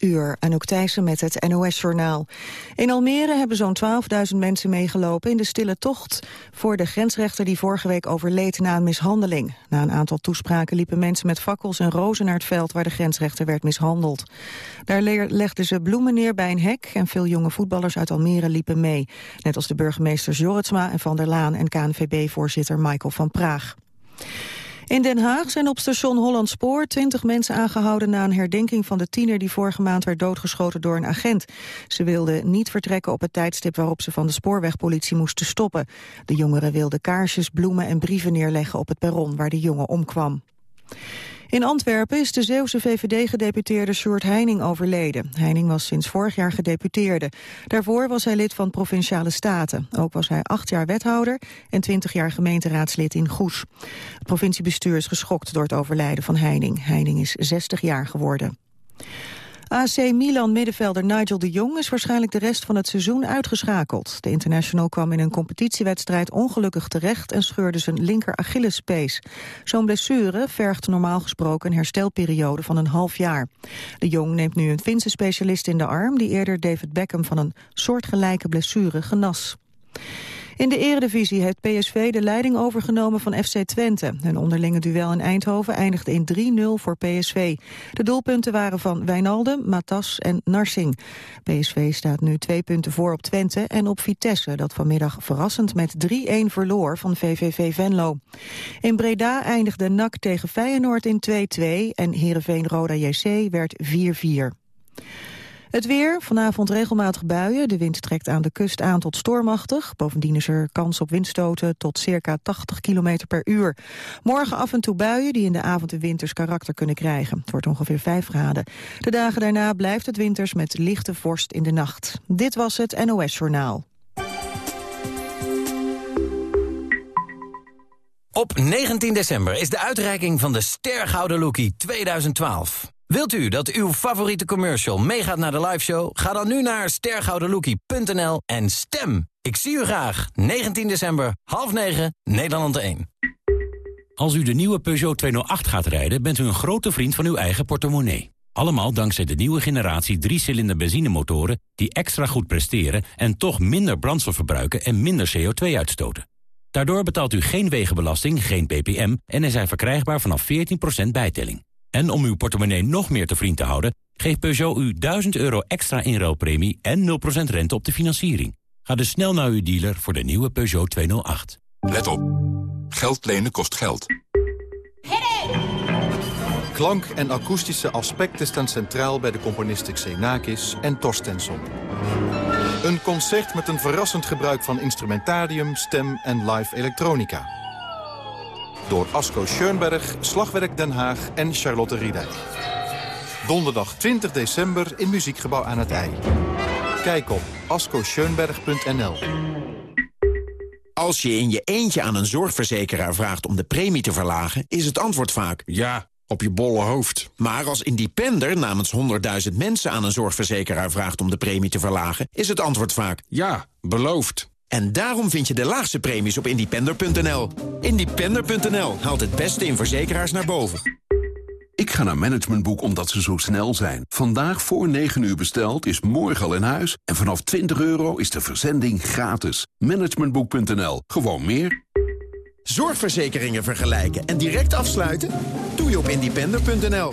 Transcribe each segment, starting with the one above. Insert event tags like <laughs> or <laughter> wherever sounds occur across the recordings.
8 uur, Anouk Thijssen met het NOS-journaal. In Almere hebben zo'n 12.000 mensen meegelopen in de stille tocht... voor de grensrechter die vorige week overleed na een mishandeling. Na een aantal toespraken liepen mensen met fakkels en rozen naar het veld... waar de grensrechter werd mishandeld. Daar legden ze bloemen neer bij een hek... en veel jonge voetballers uit Almere liepen mee. Net als de burgemeesters Jorritsma en Van der Laan... en KNVB-voorzitter Michael van Praag. In Den Haag zijn op station Hollandspoor twintig mensen aangehouden na een herdenking van de tiener die vorige maand werd doodgeschoten door een agent. Ze wilden niet vertrekken op het tijdstip waarop ze van de spoorwegpolitie moesten stoppen. De jongeren wilden kaarsjes, bloemen en brieven neerleggen op het perron waar de jongen omkwam. In Antwerpen is de Zeeuwse VVD-gedeputeerde Sjoerd Heining overleden. Heining was sinds vorig jaar gedeputeerde. Daarvoor was hij lid van Provinciale Staten. Ook was hij acht jaar wethouder en twintig jaar gemeenteraadslid in Goes. Het provinciebestuur is geschokt door het overlijden van Heining. Heining is 60 jaar geworden. AC Milan middenvelder Nigel de Jong is waarschijnlijk de rest van het seizoen uitgeschakeld. De international kwam in een competitiewedstrijd ongelukkig terecht en scheurde zijn linker Achillespees. Zo'n blessure vergt normaal gesproken een herstelperiode van een half jaar. De Jong neemt nu een Finse specialist in de arm die eerder David Beckham van een soortgelijke blessure genas. In de eredivisie heeft PSV de leiding overgenomen van FC Twente. Een onderlinge duel in Eindhoven eindigde in 3-0 voor PSV. De doelpunten waren van Wijnaldum, Matas en Narsing. PSV staat nu twee punten voor op Twente en op Vitesse... dat vanmiddag verrassend met 3-1 verloor van VVV Venlo. In Breda eindigde NAC tegen Feyenoord in 2-2 en Heerenveen-Roda JC werd 4-4. Het weer, vanavond regelmatig buien. De wind trekt aan de kust aan tot stormachtig. Bovendien is er kans op windstoten tot circa 80 km per uur. Morgen af en toe buien die in de avond een winters karakter kunnen krijgen. Het wordt ongeveer 5 graden. De dagen daarna blijft het winters met lichte vorst in de nacht. Dit was het NOS Journaal. Op 19 december is de uitreiking van de Stergouden Lookie 2012. Wilt u dat uw favoriete commercial meegaat naar de liveshow? Ga dan nu naar stergoudenlookie.nl en stem. Ik zie u graag. 19 december, half 9, Nederland 1. Als u de nieuwe Peugeot 208 gaat rijden, bent u een grote vriend van uw eigen portemonnee. Allemaal dankzij de nieuwe generatie 3-cilinder benzinemotoren... die extra goed presteren en toch minder brandstof verbruiken en minder CO2 uitstoten. Daardoor betaalt u geen wegenbelasting, geen ppm... en er zijn verkrijgbaar vanaf 14% bijtelling. En om uw portemonnee nog meer te vriend te houden... geeft Peugeot u 1000 euro extra inruilpremie en 0% rente op de financiering. Ga dus snel naar uw dealer voor de nieuwe Peugeot 208. Let op. Geld lenen kost geld. Klank en akoestische aspecten staan centraal bij de componisten Xenakis en Torstensson. Een concert met een verrassend gebruik van instrumentarium, stem en live elektronica door Asko Schoenberg, Slagwerk Den Haag en Charlotte Riedijk. Donderdag 20 december in Muziekgebouw aan het IJ. Kijk op ascoscheunberg.nl. Als je in je eentje aan een zorgverzekeraar vraagt om de premie te verlagen... is het antwoord vaak... Ja, op je bolle hoofd. Maar als independer namens 100.000 mensen aan een zorgverzekeraar vraagt om de premie te verlagen... is het antwoord vaak... Ja, beloofd. En daarom vind je de laagste premies op independer.nl. Independer.nl haalt het beste in verzekeraars naar boven. Ik ga naar Managementboek omdat ze zo snel zijn. Vandaag voor 9 uur besteld is morgen al in huis. En vanaf 20 euro is de verzending gratis. Managementboek.nl. Gewoon meer. Zorgverzekeringen vergelijken en direct afsluiten? Doe je op independer.nl.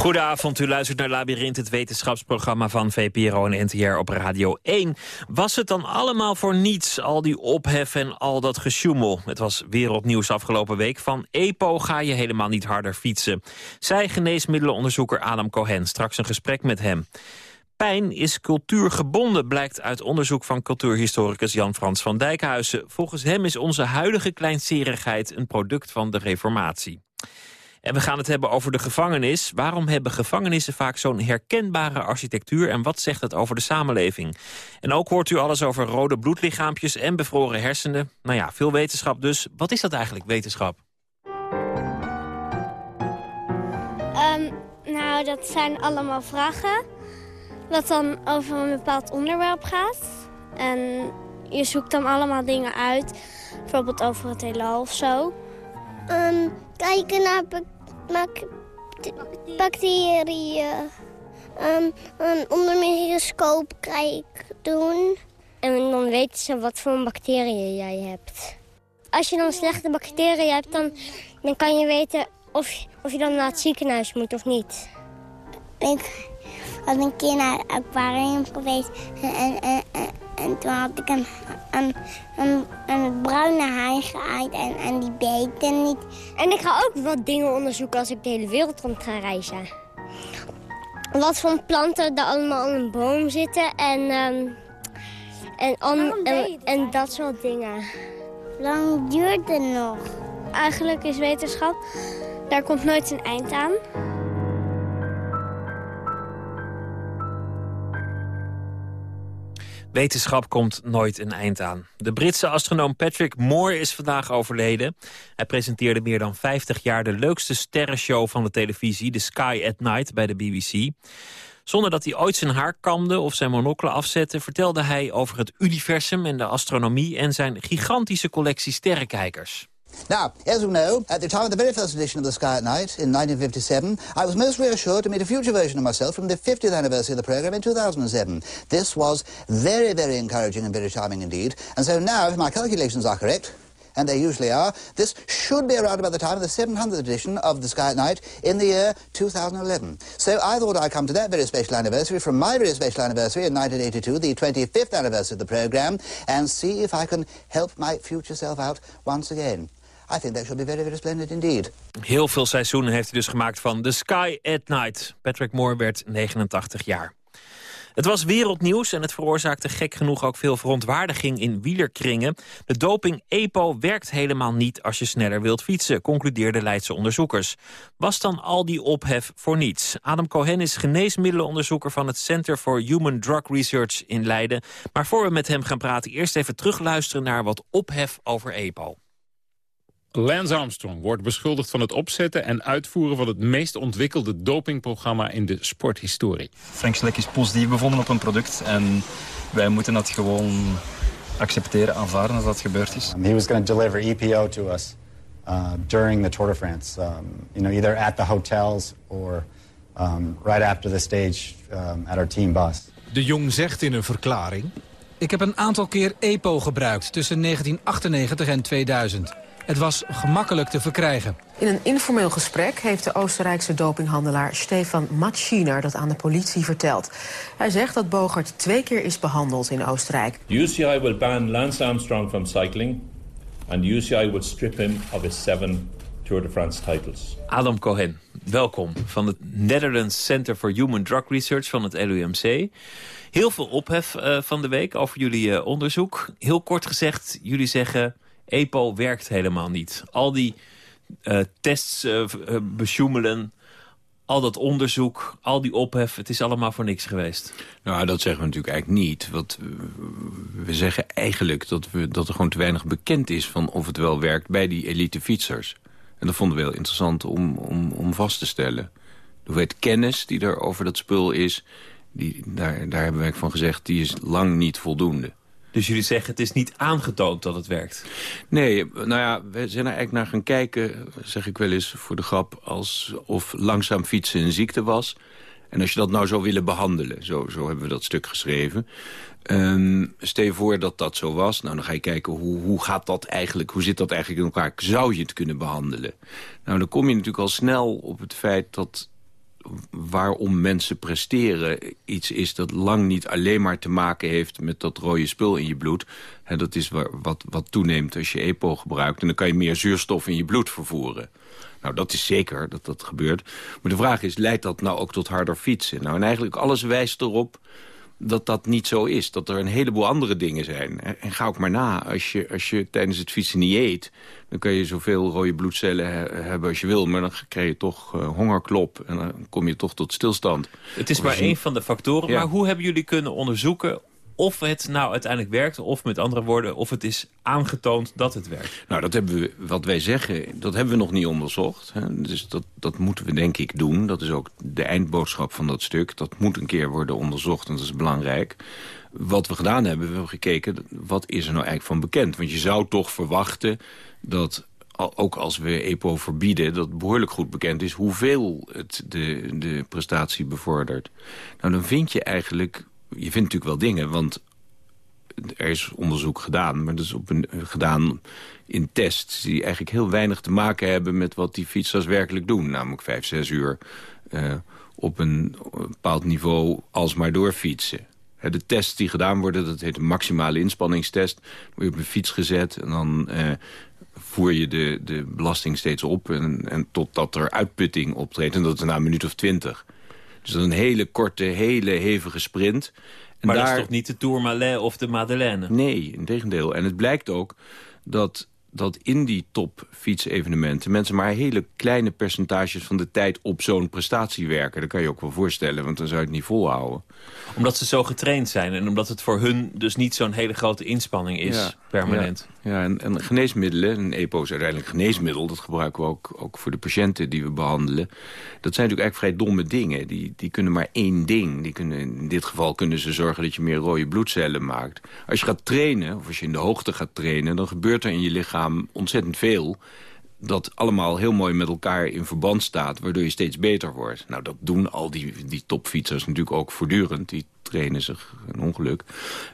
Goedenavond, u luistert naar Labyrinth, het wetenschapsprogramma van VPRO en NTR op Radio 1. Was het dan allemaal voor niets, al die ophef en al dat gesjoemel? Het was wereldnieuws afgelopen week. Van EPO ga je helemaal niet harder fietsen. Zij geneesmiddelenonderzoeker Adam Cohen, straks een gesprek met hem. Pijn is cultuurgebonden, blijkt uit onderzoek van cultuurhistoricus Jan-Frans van Dijkhuizen. Volgens hem is onze huidige kleinserigheid een product van de reformatie. En we gaan het hebben over de gevangenis. Waarom hebben gevangenissen vaak zo'n herkenbare architectuur... en wat zegt het over de samenleving? En ook hoort u alles over rode bloedlichaampjes en bevroren hersenen. Nou ja, veel wetenschap dus. Wat is dat eigenlijk, wetenschap? Um, nou, dat zijn allemaal vragen. Dat dan over een bepaald onderwerp gaat. En je zoekt dan allemaal dingen uit. Bijvoorbeeld over het heelal of zo. Um, kijken naar bacteriën. Um, een onder microscoop kijk doen. En dan weten ze wat voor bacteriën jij hebt. Als je dan slechte bacteriën hebt, dan, dan kan je weten of, of je dan naar het ziekenhuis moet of niet. Ik was een keer naar het aquarium geweest en, toen had ik een, een, een, een bruine haai geaaid en, en die beette niet. En ik ga ook wat dingen onderzoeken als ik de hele wereld rond ga reizen. Wat voor planten er allemaal in een boom zitten en, um, en, en, en dat soort dingen. lang duurt het nog? Eigenlijk is wetenschap, daar komt nooit een eind aan. Wetenschap komt nooit een eind aan. De Britse astronoom Patrick Moore is vandaag overleden. Hij presenteerde meer dan 50 jaar de leukste sterrenshow van de televisie... The Sky at Night bij de BBC. Zonder dat hij ooit zijn haar kamde of zijn monocle afzette... vertelde hij over het universum en de astronomie... en zijn gigantische collectie sterrenkijkers. Now, as you know, at the time of the very first edition of The Sky at Night in 1957, I was most reassured to meet a future version of myself from the 50th anniversary of the programme in 2007. This was very, very encouraging and very charming indeed. And so now, if my calculations are correct, and they usually are, this should be around about the time of the 700th edition of The Sky at Night in the year 2011. So I thought I'd come to that very special anniversary from my very special anniversary in 1982, the 25th anniversary of the programme, and see if I can help my future self out once again. I think that should be very, very splendid indeed. Heel veel seizoenen heeft hij dus gemaakt van The Sky at Night. Patrick Moore werd 89 jaar. Het was wereldnieuws en het veroorzaakte gek genoeg ook veel verontwaardiging in wielerkringen. De doping EPO werkt helemaal niet als je sneller wilt fietsen, concludeerden Leidse onderzoekers. Was dan al die ophef voor niets? Adam Cohen is geneesmiddelenonderzoeker van het Center for Human Drug Research in Leiden. Maar voor we met hem gaan praten, eerst even terugluisteren naar wat ophef over EPO. Lance Armstrong wordt beschuldigd van het opzetten en uitvoeren van het meest ontwikkelde dopingprogramma in de sporthistorie. Frank Schleck is positief bevonden op een product en wij moeten dat gewoon accepteren, aanvaarden dat dat gebeurd is. He was going to deliver EPO to us uh, during the Tour de France. Um, you know, either at the hotels or um, right after the stage um, at our team bus. De Jong zegt in een verklaring... Ik heb een aantal keer EPO gebruikt tussen 1998 en 2000. Het was gemakkelijk te verkrijgen. In een informeel gesprek heeft de Oostenrijkse dopinghandelaar Stefan Matschiner dat aan de politie verteld. Hij zegt dat Bogert twee keer is behandeld in Oostenrijk. The UCI will ban Lance Armstrong from cycling and the UCI will strip him of his seven Tour de France titles. Adam Cohen, welkom van het Netherlands Center for Human Drug Research van het LUMC. Heel veel ophef uh, van de week over jullie uh, onderzoek. Heel kort gezegd, jullie zeggen EPO werkt helemaal niet. Al die uh, tests uh, besjoemelen, al dat onderzoek, al die ophef... het is allemaal voor niks geweest. Nou, dat zeggen we natuurlijk eigenlijk niet. Wat, we zeggen eigenlijk dat, we, dat er gewoon te weinig bekend is... van of het wel werkt bij die elite fietsers. En dat vonden we heel interessant om, om, om vast te stellen. De hoeveelheid kennis die er over dat spul is... Die, daar, daar hebben wij van gezegd, die is lang niet voldoende. Dus jullie zeggen het is niet aangetoond dat het werkt? Nee, nou ja, we zijn er eigenlijk naar gaan kijken, zeg ik wel eens voor de grap... alsof langzaam fietsen een ziekte was. En als je dat nou zou willen behandelen, zo, zo hebben we dat stuk geschreven... Um, stel je voor dat dat zo was. Nou, dan ga je kijken hoe, hoe gaat dat eigenlijk, hoe zit dat eigenlijk in elkaar? Zou je het kunnen behandelen? Nou, dan kom je natuurlijk al snel op het feit dat waarom mensen presteren iets is dat lang niet alleen maar te maken heeft met dat rode spul in je bloed. En dat is wat, wat toeneemt als je EPO gebruikt. En dan kan je meer zuurstof in je bloed vervoeren. Nou, dat is zeker dat dat gebeurt. Maar de vraag is, leidt dat nou ook tot harder fietsen? Nou, en eigenlijk alles wijst erop dat dat niet zo is. Dat er een heleboel andere dingen zijn. En ga ook maar na. Als je, als je tijdens het fietsen niet eet... dan kan je zoveel rode bloedcellen hebben als je wil. Maar dan krijg je toch uh, hongerklop. En dan kom je toch tot stilstand. Het is maar één van de factoren. Maar hoe hebben jullie kunnen onderzoeken of het nou uiteindelijk werkt... of met andere woorden, of het is aangetoond dat het werkt? Nou, dat hebben we, wat wij zeggen, dat hebben we nog niet onderzocht. Hè. Dus dat, dat moeten we denk ik doen. Dat is ook de eindboodschap van dat stuk. Dat moet een keer worden onderzocht en dat is belangrijk. Wat we gedaan hebben, we hebben gekeken... wat is er nou eigenlijk van bekend? Want je zou toch verwachten dat ook als we EPO verbieden... dat behoorlijk goed bekend is hoeveel het de, de prestatie bevordert. Nou, dan vind je eigenlijk je vindt natuurlijk wel dingen, want er is onderzoek gedaan, maar dat is op een, gedaan in tests die eigenlijk heel weinig te maken hebben met wat die fietsers werkelijk doen. Namelijk vijf, zes uur uh, op een bepaald niveau alsmaar doorfietsen. De tests die gedaan worden, dat heet een maximale inspanningstest. Word je op een fiets gezet en dan uh, voer je de, de belasting steeds op... En, en totdat er uitputting optreedt. En dat is na een minuut of twintig. Dus dat een hele korte, hele hevige sprint. En maar daar... dat is toch niet de Tourmalet of de Madeleine? Nee, in tegendeel. En het blijkt ook dat dat in die topfietsevenementen... mensen maar hele kleine percentages van de tijd op zo'n prestatie werken. Dat kan je ook wel voorstellen, want dan zou je het niet volhouden. Omdat ze zo getraind zijn en omdat het voor hun dus niet zo'n hele grote inspanning is, permanent. Ja, en, en, geneesmiddelen, een EPO is uiteindelijk geneesmiddel... dat gebruiken we ook, ook voor de patiënten die we behandelen. Dat zijn natuurlijk eigenlijk vrij domme dingen. Die, die kunnen maar één ding. Die kunnen, in dit geval kunnen ze zorgen dat je meer rode bloedcellen maakt. Als je gaat trainen, of als je in de hoogte gaat trainen... dan gebeurt er in je lichaam ontzettend veel dat allemaal heel mooi met elkaar in verband staat... waardoor je steeds beter wordt. Nou, dat doen al die, die topfietsers natuurlijk ook voortdurend. Die trainen zich een ongeluk.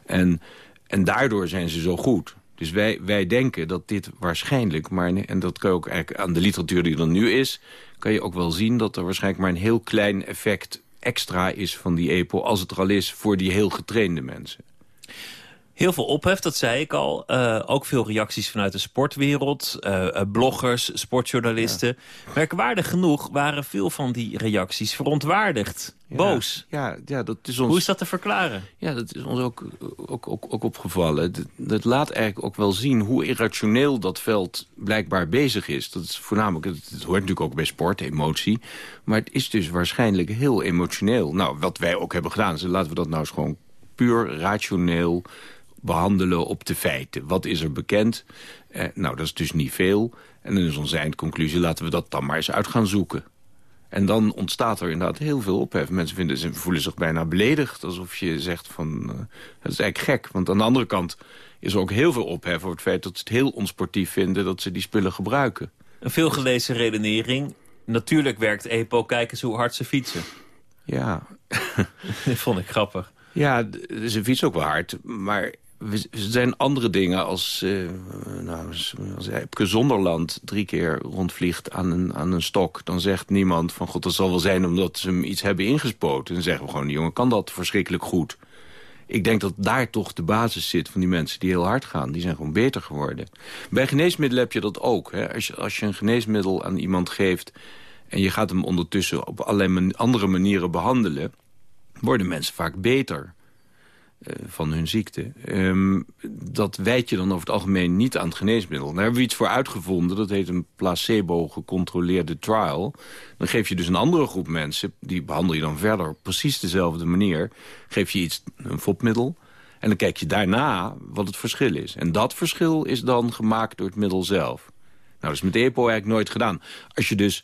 En, en daardoor zijn ze zo goed. Dus wij, wij denken dat dit waarschijnlijk, maar, en dat kan je ook eigenlijk aan de literatuur die er nu is... kan je ook wel zien dat er waarschijnlijk maar een heel klein effect extra is van die EPO... als het er al is voor die heel getrainde mensen. Heel veel ophef, dat zei ik al. Uh, ook veel reacties vanuit de sportwereld. Uh, bloggers, sportjournalisten. Merkwaardig genoeg waren veel van die reacties verontwaardigd. boos. Ja, ja, dat is ons... Hoe is dat te verklaren? Ja, dat is ons ook, ook, ook, ook opgevallen. Dat, dat, laat eigenlijk ook wel zien hoe irrationeel dat veld blijkbaar bezig is. Dat is voornamelijk, het, hoort natuurlijk ook bij sport, emotie. Maar het is dus waarschijnlijk heel emotioneel. Nou, wat wij ook hebben gedaan, is laten we dat nou eens gewoon puur rationeel behandelen op de feiten. Wat is er bekend? Eh, nou, dat is dus niet veel. En dan is onze eindconclusie, laten we dat dan maar eens uit gaan zoeken. En dan ontstaat er inderdaad heel veel ophef. Mensen vinden, ze voelen zich bijna beledigd. Alsof je zegt van, uh, dat is eigenlijk gek. Want aan de andere kant is er ook heel veel ophef over het feit... dat ze het heel onsportief vinden dat ze die spullen gebruiken. Een veelgelezen redenering. Natuurlijk werkt EPO, kijken hoe hard ze fietsen. Ja. <laughs> dat vond ik grappig. Ja, ze fietsen ook wel hard. Maar er zijn andere dingen als, uh, nou, als Epke Zonderland drie keer rondvliegt aan een, aan een stok. Dan zegt niemand van god dat zal wel zijn omdat ze hem iets hebben ingespoten. Dan zeggen we gewoon die jongen kan dat verschrikkelijk goed. Ik denk dat daar toch de basis zit van die mensen die heel hard gaan. Die zijn gewoon beter geworden. Bij geneesmiddelen heb je dat ook. Hè? Als, je, als je een geneesmiddel aan iemand geeft... en je gaat hem ondertussen op allerlei andere manieren behandelen... worden mensen vaak beter. Eh, van hun ziekte. Um, dat wijt je dan over het algemeen niet aan het geneesmiddel. Daar hebben we iets voor uitgevonden. Dat heet een placebo-gecontroleerde trial. Dan geef je dus een andere groep mensen... die behandel je dan verder op precies dezelfde manier. Geef je iets, een fopmiddel... En dan kijk je daarna wat het verschil is. En dat verschil is dan gemaakt door het middel zelf. Nou, dat is met EPO eigenlijk nooit gedaan. Als je dus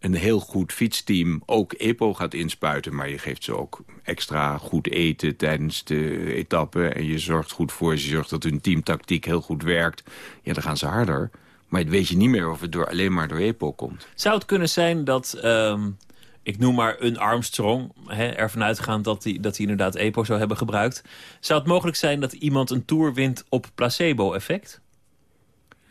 een heel goed fietsteam ook EPO gaat inspuiten... maar je geeft ze ook extra goed eten tijdens de etappe... en je zorgt goed voor ze, je zorgt dat hun teamtactiek heel goed werkt... ja, dan gaan ze harder. Maar weet je niet meer of het door, alleen maar door EPO komt. Zou het kunnen zijn dat... Um, ik noem maar een Armstrong, hè, ervan uitgaand dat hij dat inderdaad EPO zou hebben gebruikt. Zou het mogelijk zijn dat iemand een Tour wint op placebo-effect?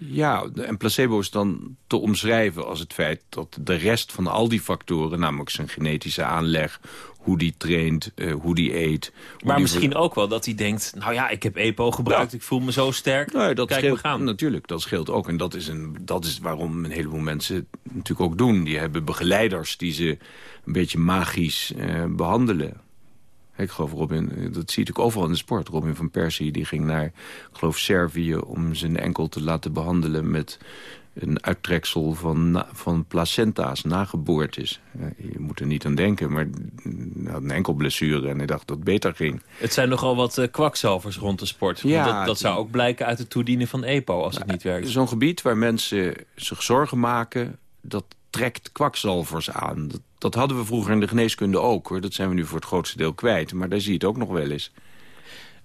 Ja, en placebo is dan te omschrijven als het feit dat de rest van al die factoren... namelijk zijn genetische aanleg, hoe die traint, uh, hoe die eet... maar misschien ook wel dat hij denkt... nou ja, ik heb EPO gebruikt, ik voel me zo sterk, nou, dat kijk scheelt, gaan. Natuurlijk, dat scheelt ook. En dat is, een, dat is waarom een heleboel mensen het natuurlijk ook doen. Die hebben begeleiders die ze een beetje magisch uh, behandelen. Ik geloof Robin, dat zie je natuurlijk overal in de sport. Robin van Persie die ging naar, ik geloof Servië... om zijn enkel te laten behandelen met een uittreksel van, van placenta's, nageboortes. Je moet er niet aan denken, maar hij had een enkel blessure en hij dacht dat het beter ging. Het zijn nogal wat uh, kwakzalvers rond de sport. Ja, dat, dat zou ook blijken uit het toedienen van EPO als het niet werkt. Zo'n gebied waar mensen zich zorgen maken, dat trekt kwakzalvers aan. Dat, dat, hadden we vroeger in de geneeskunde ook. hoor. Dat zijn we nu voor het grootste deel kwijt, maar daar zie je het ook nog wel eens.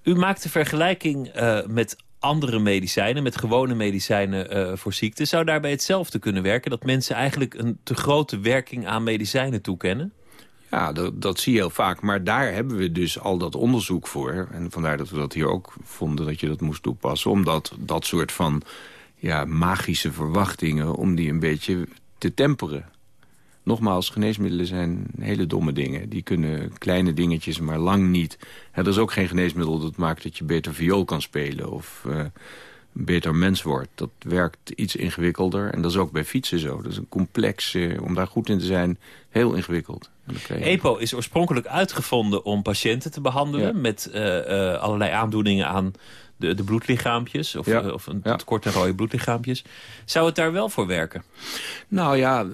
U maakt de vergelijking uh, met andere medicijnen, met gewone medicijnen uh, voor ziekte... zou daarbij hetzelfde kunnen werken? Dat mensen eigenlijk een te grote werking aan medicijnen toekennen? Ja, dat, dat zie je heel vaak. Maar daar hebben we dus al dat onderzoek voor. En vandaar dat we dat hier ook vonden dat je dat moest toepassen. Omdat dat soort van ja, magische verwachtingen... om die een beetje te temperen. Nogmaals, geneesmiddelen zijn hele domme dingen. Die kunnen kleine dingetjes, maar lang niet. er is ook geen geneesmiddel dat maakt dat je beter viool kan spelen... of uh, beter mens wordt. Dat werkt iets ingewikkelder. En dat is ook bij fietsen zo. Dat is een complex, uh, om daar goed in te zijn, heel ingewikkeld. EPO is oorspronkelijk uitgevonden om patiënten te behandelen... met uh, allerlei aandoeningen aan de, de bloedlichaampjes. Of, ja. of een tekort aan rode bloedlichaampjes. Zou het daar wel voor werken? Nou ja,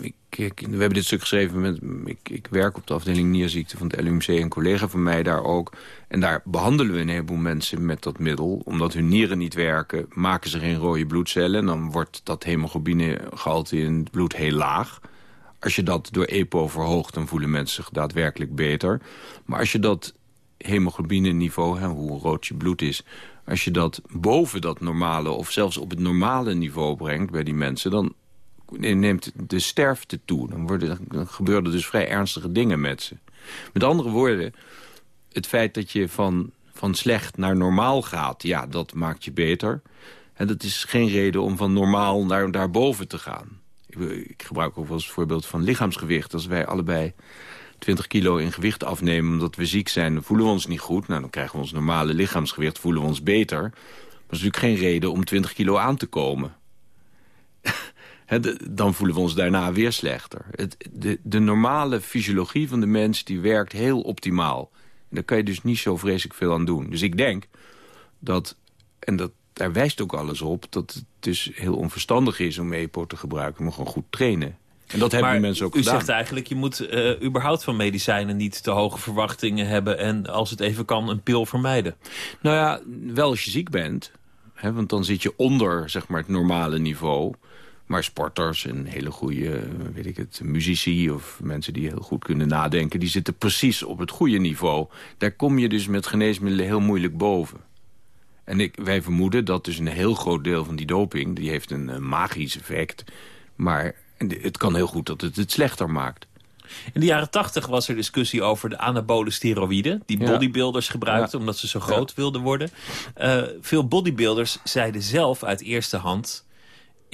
ik, ik, we hebben dit stuk geschreven met... Ik, ik, werk op de afdeling nierziekte van het LUMC. Een collega van mij daar ook. En daar behandelen we een heleboel mensen met dat middel. Omdat hun nieren niet werken, maken ze geen rode bloedcellen. En dan wordt dat hemoglobinegehalte in het bloed heel laag. Als je dat door EPO verhoogt, dan voelen mensen zich daadwerkelijk beter. Maar als je dat hemoglobine-niveau, hoe rood je bloed is... als je dat boven dat normale of zelfs op het normale niveau brengt bij die mensen... dan neemt de sterfte toe. Dan, worden, dan gebeuren dus vrij ernstige dingen met ze. Met andere woorden, het feit dat je van, van slecht naar normaal gaat... ja, dat maakt je beter. En dat is geen reden om van normaal naar daarboven te gaan. Ik, ik gebruik ook wel eens het voorbeeld van lichaamsgewicht. Als wij allebei 20 kilo in gewicht afnemen omdat we ziek zijn... dan voelen we ons niet goed. Nou, dan krijgen we ons normale lichaamsgewicht, voelen we ons beter. Maar dat is natuurlijk geen reden om 20 kilo aan te komen. <laughs> dan voelen we ons daarna weer slechter. Het, de, de, normale fysiologie van de mens die werkt heel optimaal. En daar kan je dus niet zo vreselijk veel aan doen. Dus ik denk dat, en dat, daar wijst ook alles op... dat het dus heel onverstandig is om EPO te gebruiken... maar gewoon goed trainen. En dat hebben die mensen ook u gedaan. U zegt eigenlijk, je moet uh, überhaupt van medicijnen niet te hoge verwachtingen hebben... en als het even kan, een pil vermijden. Nou ja, wel als je ziek bent. Want dan zit je onder zeg maar, het normale niveau. Maar sporters en hele goede, weet ik het, muzici... of mensen die heel goed kunnen nadenken... die zitten precies op het goede niveau. Daar kom je dus met geneesmiddelen heel moeilijk boven. En ik, wij vermoeden dat dus een heel groot deel van die doping... die heeft een, een magisch effect... maar het kan heel goed dat het het slechter maakt. In de jaren tachtig was er discussie over de anabole steroïden... die bodybuilders gebruikten omdat ze zo groot wilden worden. Uh, veel bodybuilders zeiden zelf uit eerste hand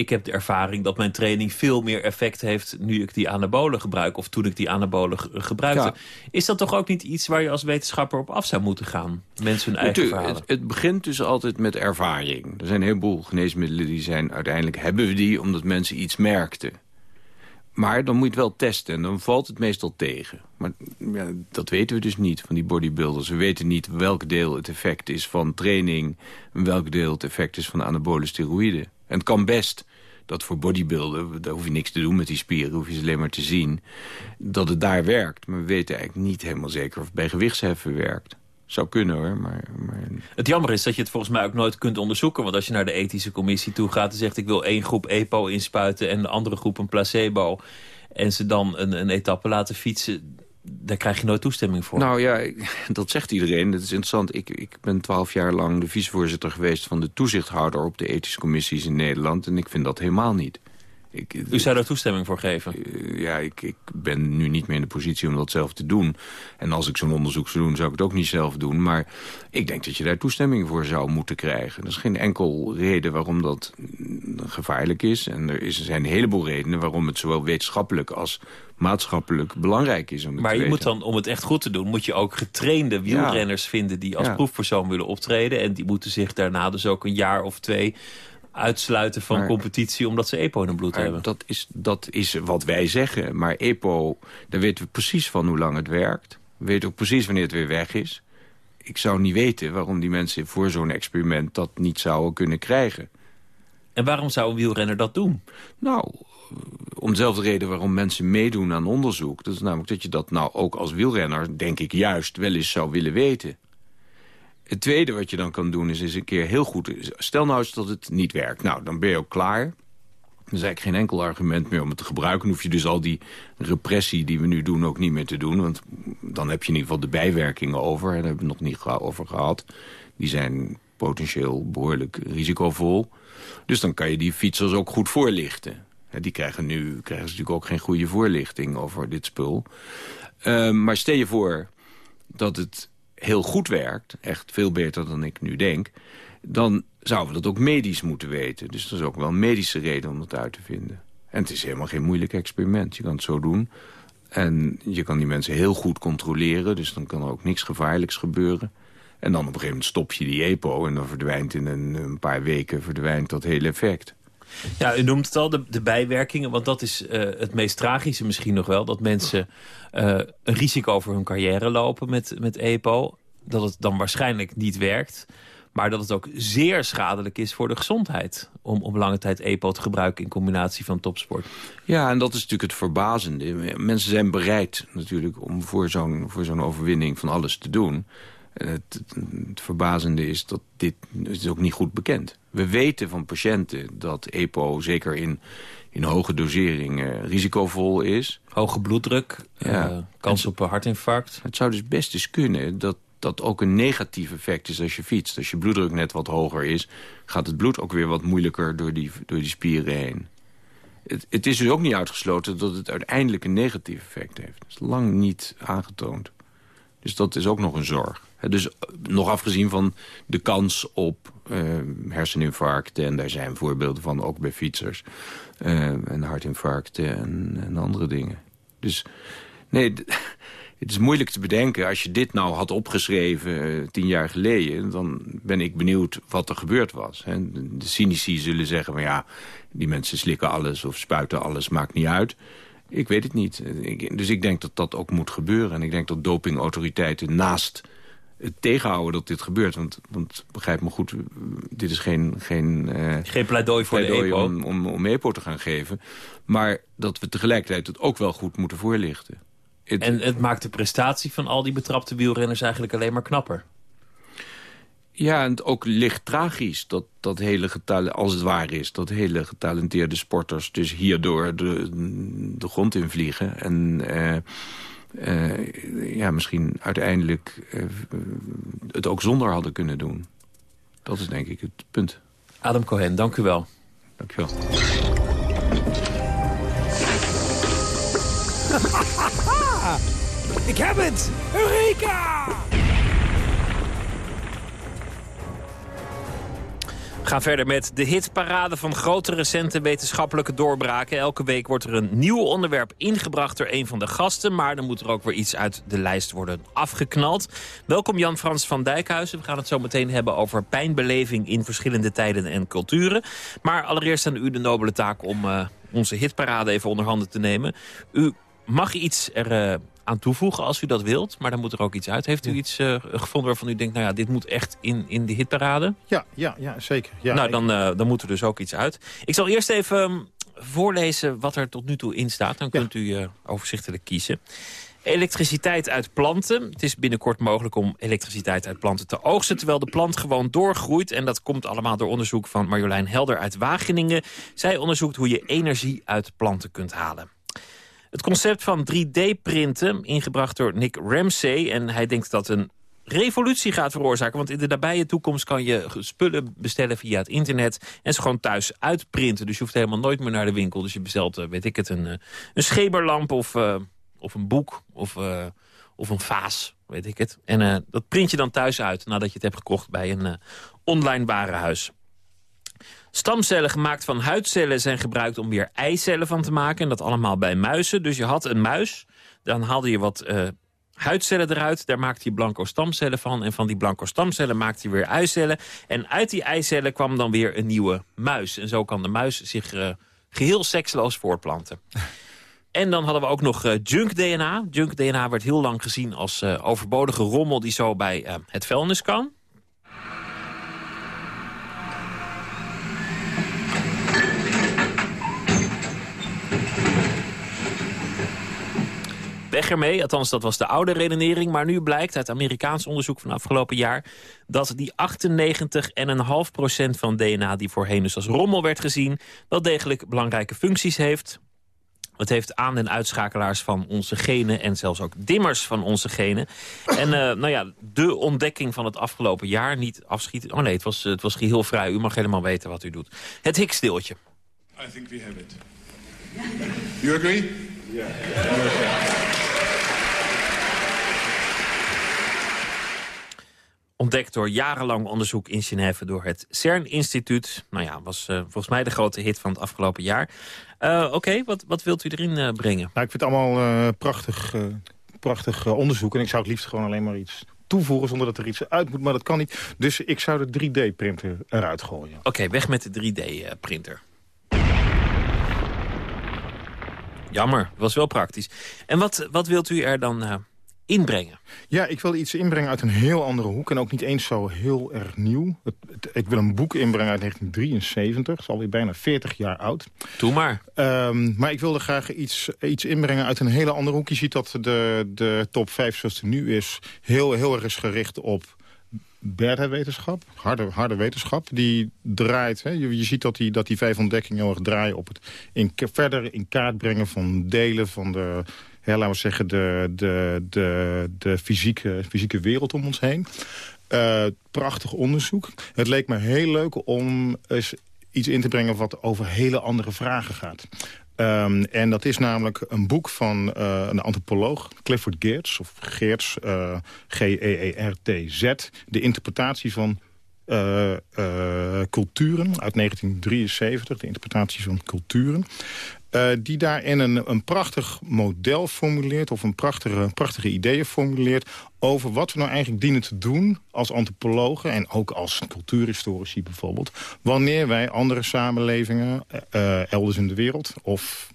ik heb de ervaring dat mijn training veel meer effect heeft... nu ik die anabolen gebruik of toen ik die anabolen gebruikte. Is dat toch ook niet iets waar je als wetenschapper op af zou moeten gaan? Mensen hun eigen verhalen. Het, het, begint dus altijd met ervaring. Er zijn een heleboel geneesmiddelen die zijn... uiteindelijk hebben we die omdat mensen iets merkten. Maar dan moet je het wel testen en dan valt het meestal tegen. Maar ja, dat weten we dus niet van die bodybuilders. We weten niet welk deel het effect is van training... en welk deel het effect is van anabole steroïden. En het kan best dat voor bodybuilden, daar hoef je niks te doen met die spieren, hoef je ze alleen maar te zien, dat het daar werkt. Maar we weten eigenlijk niet helemaal zeker of het bij gewichtsheffen werkt. Zou kunnen hoor, maar, maar, Het jammer is dat je het volgens mij ook nooit kunt onderzoeken. Want als je naar de ethische commissie toe gaat en zegt... ik wil één groep EPO inspuiten en de andere groep een placebo... en ze dan een, een etappe laten fietsen daar krijg je nooit toestemming voor. Nou ja, dat zegt iedereen. Dat is interessant. Ik, ik ben twaalf jaar lang de vicevoorzitter geweest... van de toezichthouder op de ethische commissies in Nederland. En ik vind dat helemaal niet. Ik, U zou daar toestemming voor geven? Eh, ja, ik, ik ben nu niet meer in de positie om dat zelf te doen. En als ik zo'n onderzoek zou doen, zou ik het ook niet zelf doen. Maar ik denk dat je daar toestemming voor zou moeten krijgen. Er is geen enkel reden waarom dat gevaarlijk is. En er, er zijn een heleboel redenen waarom het zowel wetenschappelijk als maatschappelijk belangrijk is. Om maar je moet dan, om het echt goed te doen, moet je ook getrainde wielrenners vinden die als proefpersoon willen optreden. En die moeten zich daarna dus ook een jaar of twee uitsluiten van competitie omdat ze EPO in hun bloed hebben. Dat is, dat is wat wij zeggen. Maar EPO, daar weten we precies van hoe lang het werkt. We weten ook precies wanneer het weer weg is. Ik zou niet weten waarom die mensen voor zo'n experiment dat niet zouden kunnen krijgen. En waarom zou een wielrenner dat doen? Nou, om dezelfde reden waarom mensen meedoen aan onderzoek. Dat is namelijk dat je dat nou ook als wielrenner, denk ik juist, wel eens zou willen weten. Het tweede wat je dan kan doen is eens een keer heel goed... Stel nou eens dat het niet werkt. Nou, dan ben je ook klaar. Er is eigenlijk geen enkel argument meer om het te gebruiken. Dan hoef je dus al die repressie die we nu doen ook niet meer te doen. Want dan heb je in ieder geval de bijwerkingen over. Daar hebben we het nog niet over gehad. Die zijn potentieel behoorlijk risicovol. Dus dan kan je die fietsers ook goed voorlichten. Die krijgen nu krijgen ze natuurlijk ook geen goede voorlichting over dit spul. Ehm, maar stel je voor dat het heel goed werkt, echt veel beter dan ik nu denk... dan zouden we dat ook medisch moeten weten. Dus dat is ook wel een medische reden om dat uit te vinden. En het is helemaal geen moeilijk experiment. Je kan het zo doen. En je kan die mensen heel goed controleren. Dus dan kan er ook niks gevaarlijks gebeuren. En dan op een gegeven moment stop je die EPO... en dan verdwijnt in een, een paar weken verdwijnt dat hele effect. Ja, u noemt het al, de, bijwerkingen. Want dat is uh, het meest tragische misschien nog wel. Dat mensen uh, een risico over hun carrière lopen met, met EPO. Dat het dan waarschijnlijk niet werkt. Maar dat het ook zeer schadelijk is voor de gezondheid... om op lange tijd EPO te gebruiken in combinatie van topsport. Ja, en dat is natuurlijk het verbazende. Mensen zijn bereid natuurlijk om voor zo'n zo'n overwinning van alles te doen. Het, het, verbazende is dat dit is ook niet goed bekend. We weten van patiënten dat EPO zeker in, in hoge doseringen risicovol is. Hoge bloeddruk, ja. uh, kans op een hartinfarct. Het zou dus best eens kunnen dat dat ook een negatief effect is als je fietst. Als je bloeddruk net wat hoger is, gaat het bloed ook weer wat moeilijker door die, door die spieren heen. Het, het is dus ook niet uitgesloten dat het uiteindelijk een negatief effect heeft. Dat is lang niet aangetoond. Dus dat is ook nog een zorg. Dus eh, nog afgezien van de kans op uh, herseninfarcten... en daar zijn voorbeelden van, ook bij fietsers... Uh, en hartinfarcten en, andere dingen. Dus nee, <laughs> het is moeilijk te bedenken. Als je dit nou had opgeschreven uh, tien jaar geleden... dan ben ik benieuwd wat er gebeurd was. Hè. De cynici zullen zeggen, van ja, die mensen slikken alles... of spuiten alles, maakt niet uit... Ik weet het niet. dus ik denk dat dat ook moet gebeuren. En ik denk dat dopingautoriteiten naast het tegenhouden dat dit gebeurt. Want, want begrijp me goed, dit is geen... Geen, uh, geen pleidooi voor pleidooi de EPO. Om, om, om EPO te gaan geven. Maar dat we tegelijkertijd het ook wel goed moeten voorlichten. Het, en het maakt de prestatie van al die betrapte wielrenners eigenlijk alleen maar knapper. Ja, en het ook licht tragisch dat, dat hele als het waar is... dat hele getalenteerde sporters dus hierdoor de, de grond invliegen. En uh, ja, misschien uiteindelijk uh, het ook zonder hadden kunnen doen. Dat is denk ik het punt. Adam Cohen, dank u wel. Dank u wel. <laughs> ik heb het! Eureka! We gaan verder met de hitparade van grote recente wetenschappelijke doorbraken. Elke week wordt er een nieuw onderwerp ingebracht door een van de gasten. Maar dan moet er ook weer iets uit de lijst worden afgeknald. Welkom Jan-Frans van Dijkhuizen. We gaan het zo meteen hebben over pijnbeleving in verschillende tijden en culturen. Maar allereerst aan u de nobele taak om uh, onze hitparade even onder handen te nemen. U mag iets er... Uh, aan toevoegen als u dat wilt. Maar dan moet er ook iets uit. Heeft u iets uh, gevonden waarvan u denkt, nou ja, dit moet echt in, in de hitparade? Ja, ja, ja zeker. Ja, nou, dan, uh, dan moet er dus ook iets uit. Ik zal eerst even um, voorlezen wat er tot nu toe in staat. Dan kunt u uh, overzichtelijk kiezen. Elektriciteit uit planten. Het is binnenkort mogelijk om elektriciteit uit planten te oogsten... terwijl de plant gewoon doorgroeit. En dat komt allemaal door onderzoek van Marjolein Helder uit Wageningen. Zij onderzoekt hoe je energie uit planten kunt halen. Het concept van 3D-printen, ingebracht door Nick Ramsey... en hij denkt dat een revolutie gaat veroorzaken. Want in de nabije toekomst kan je spullen bestellen via het internet... en ze gewoon thuis uitprinten. Dus je hoeft helemaal nooit meer naar de winkel. Dus je bestelt, eh, weet ik het, een, eh, een of, uh, of een boek of, of een vaas, weet ik het. En dat print je dan thuis uit nadat je het hebt gekocht bij een online warenhuis. Stamcellen gemaakt van huidcellen zijn gebruikt om weer eicellen van te maken. En dat allemaal bij muizen. Dus je had een muis, dan haalde je wat uh, huidcellen eruit. Daar maakte je blanco stamcellen van. En van die blanco stamcellen maakte je weer eicellen. En uit die eicellen kwam dan weer een nieuwe muis. En zo kan de muis zich uh, geheel seksloos voortplanten. <laughs> En dan hadden we ook nog uh, junk DNA. Junk DNA werd heel lang gezien als overbodige rommel die zo bij het vuilnis kan. Weg ermee, althans dat was de oude redenering. Maar nu blijkt uit Amerikaans onderzoek van afgelopen jaar... dat die 98,5% van DNA die voorheen dus als rommel werd gezien... wel degelijk belangrijke functies heeft. Het heeft aan- en uitschakelaars van onze genen... en zelfs ook dimmers van onze genen. En uh, nou ja, de ontdekking van het afgelopen jaar... niet afschieten... Oh nee, het was, het was geheel vrij. U mag helemaal weten wat u doet. Het Higgs-deeltje. I think we have it. You agree? Yeah. Ontdekt door jarenlang onderzoek in Genève door het CERN-instituut. Nou ja, was uh, volgens mij de grote hit van het afgelopen jaar. Uh, Oké, okay, wat, wat wilt u erin uh, brengen? Nou, ik vind het allemaal prachtig, prachtig onderzoek. En ik zou het liefst gewoon alleen maar iets toevoegen zonder dat er iets uit moet. Maar dat kan niet. Dus ik zou de 3D-printer eruit gooien. Oké, okay, weg met de 3D-printer. Jammer, was wel praktisch. En wat, wat wilt u er dan inbrengen? Ja, ik wil iets inbrengen uit een heel andere hoek. En ook niet eens zo heel erg nieuw. Het, het, ik wil een boek inbrengen uit 1973. Het is alweer bijna 40 jaar oud. Doe maar. Um, maar ik wilde graag iets, iets inbrengen uit een hele andere hoek. Je ziet dat de, de top 5 zoals het nu is... heel, heel erg is gericht op beta-wetenschap, harde, harde wetenschap, die draait. Hè, je, je, ziet dat die, dat die vijf ontdekkingen heel erg draaien op het in, verder in kaart brengen van delen van de, ja, laten we zeggen, de, de, de, de fysieke, fysieke wereld om ons heen. Uh, prachtig onderzoek. Het leek me heel leuk om iets in te brengen wat over hele andere vragen gaat. Um, en dat is namelijk een boek van uh, een antropoloog, Clifford Geertz, of Geertz, uh, G-E-E-R-T-Z. De interpretatie van culturen uit 1973, de interpretatie van culturen. Uh, die daarin een, een prachtig model formuleert... of een prachtige, prachtige ideeën formuleert... over wat we nou eigenlijk dienen te doen als antropologen... en ook als cultuurhistorici bijvoorbeeld... wanneer wij andere samenlevingen uh, elders in de wereld... of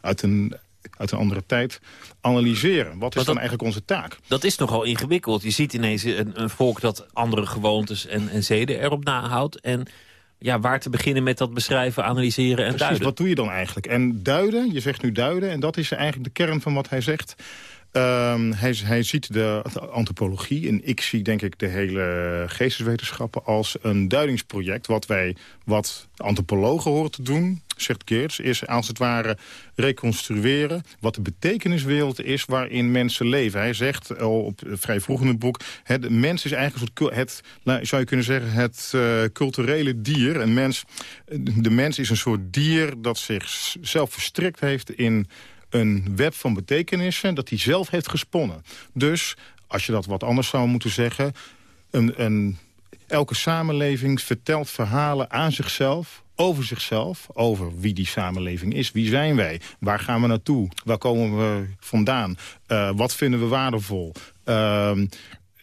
uit een, uit een andere tijd analyseren. Wat is dat, dan eigenlijk onze taak? Dat is nogal ingewikkeld. Je ziet ineens een, een volk dat andere gewoontes en, en zeden erop nahoudt... en ja, waar te beginnen met dat beschrijven, analyseren en Precies, duiden. wat doe je dan eigenlijk? En duiden, je zegt nu duiden, en dat is eigenlijk de kern van wat hij zegt. Um, hij, hij, ziet de, de, antropologie en ik zie denk ik de hele geesteswetenschappen als een duidingsproject. Wat wij, wat antropologen horen te doen, zegt Geertz, is als het ware reconstrueren wat de betekeniswereld is waarin mensen leven. Hij zegt al op vrij vroeg in het boek, het mens is eigenlijk een soort, het, zou je kunnen zeggen, het uh, culturele dier. Een mens, de mens is een soort dier dat zichzelf verstrikt heeft in een web van betekenissen dat hij zelf heeft gesponnen. Dus, als je dat wat anders zou moeten zeggen... Een, een, elke samenleving vertelt verhalen aan zichzelf over zichzelf, over wie die samenleving is. Wie zijn wij? Waar gaan we naartoe? Waar komen we vandaan? Uh, wat vinden we waardevol? Uh,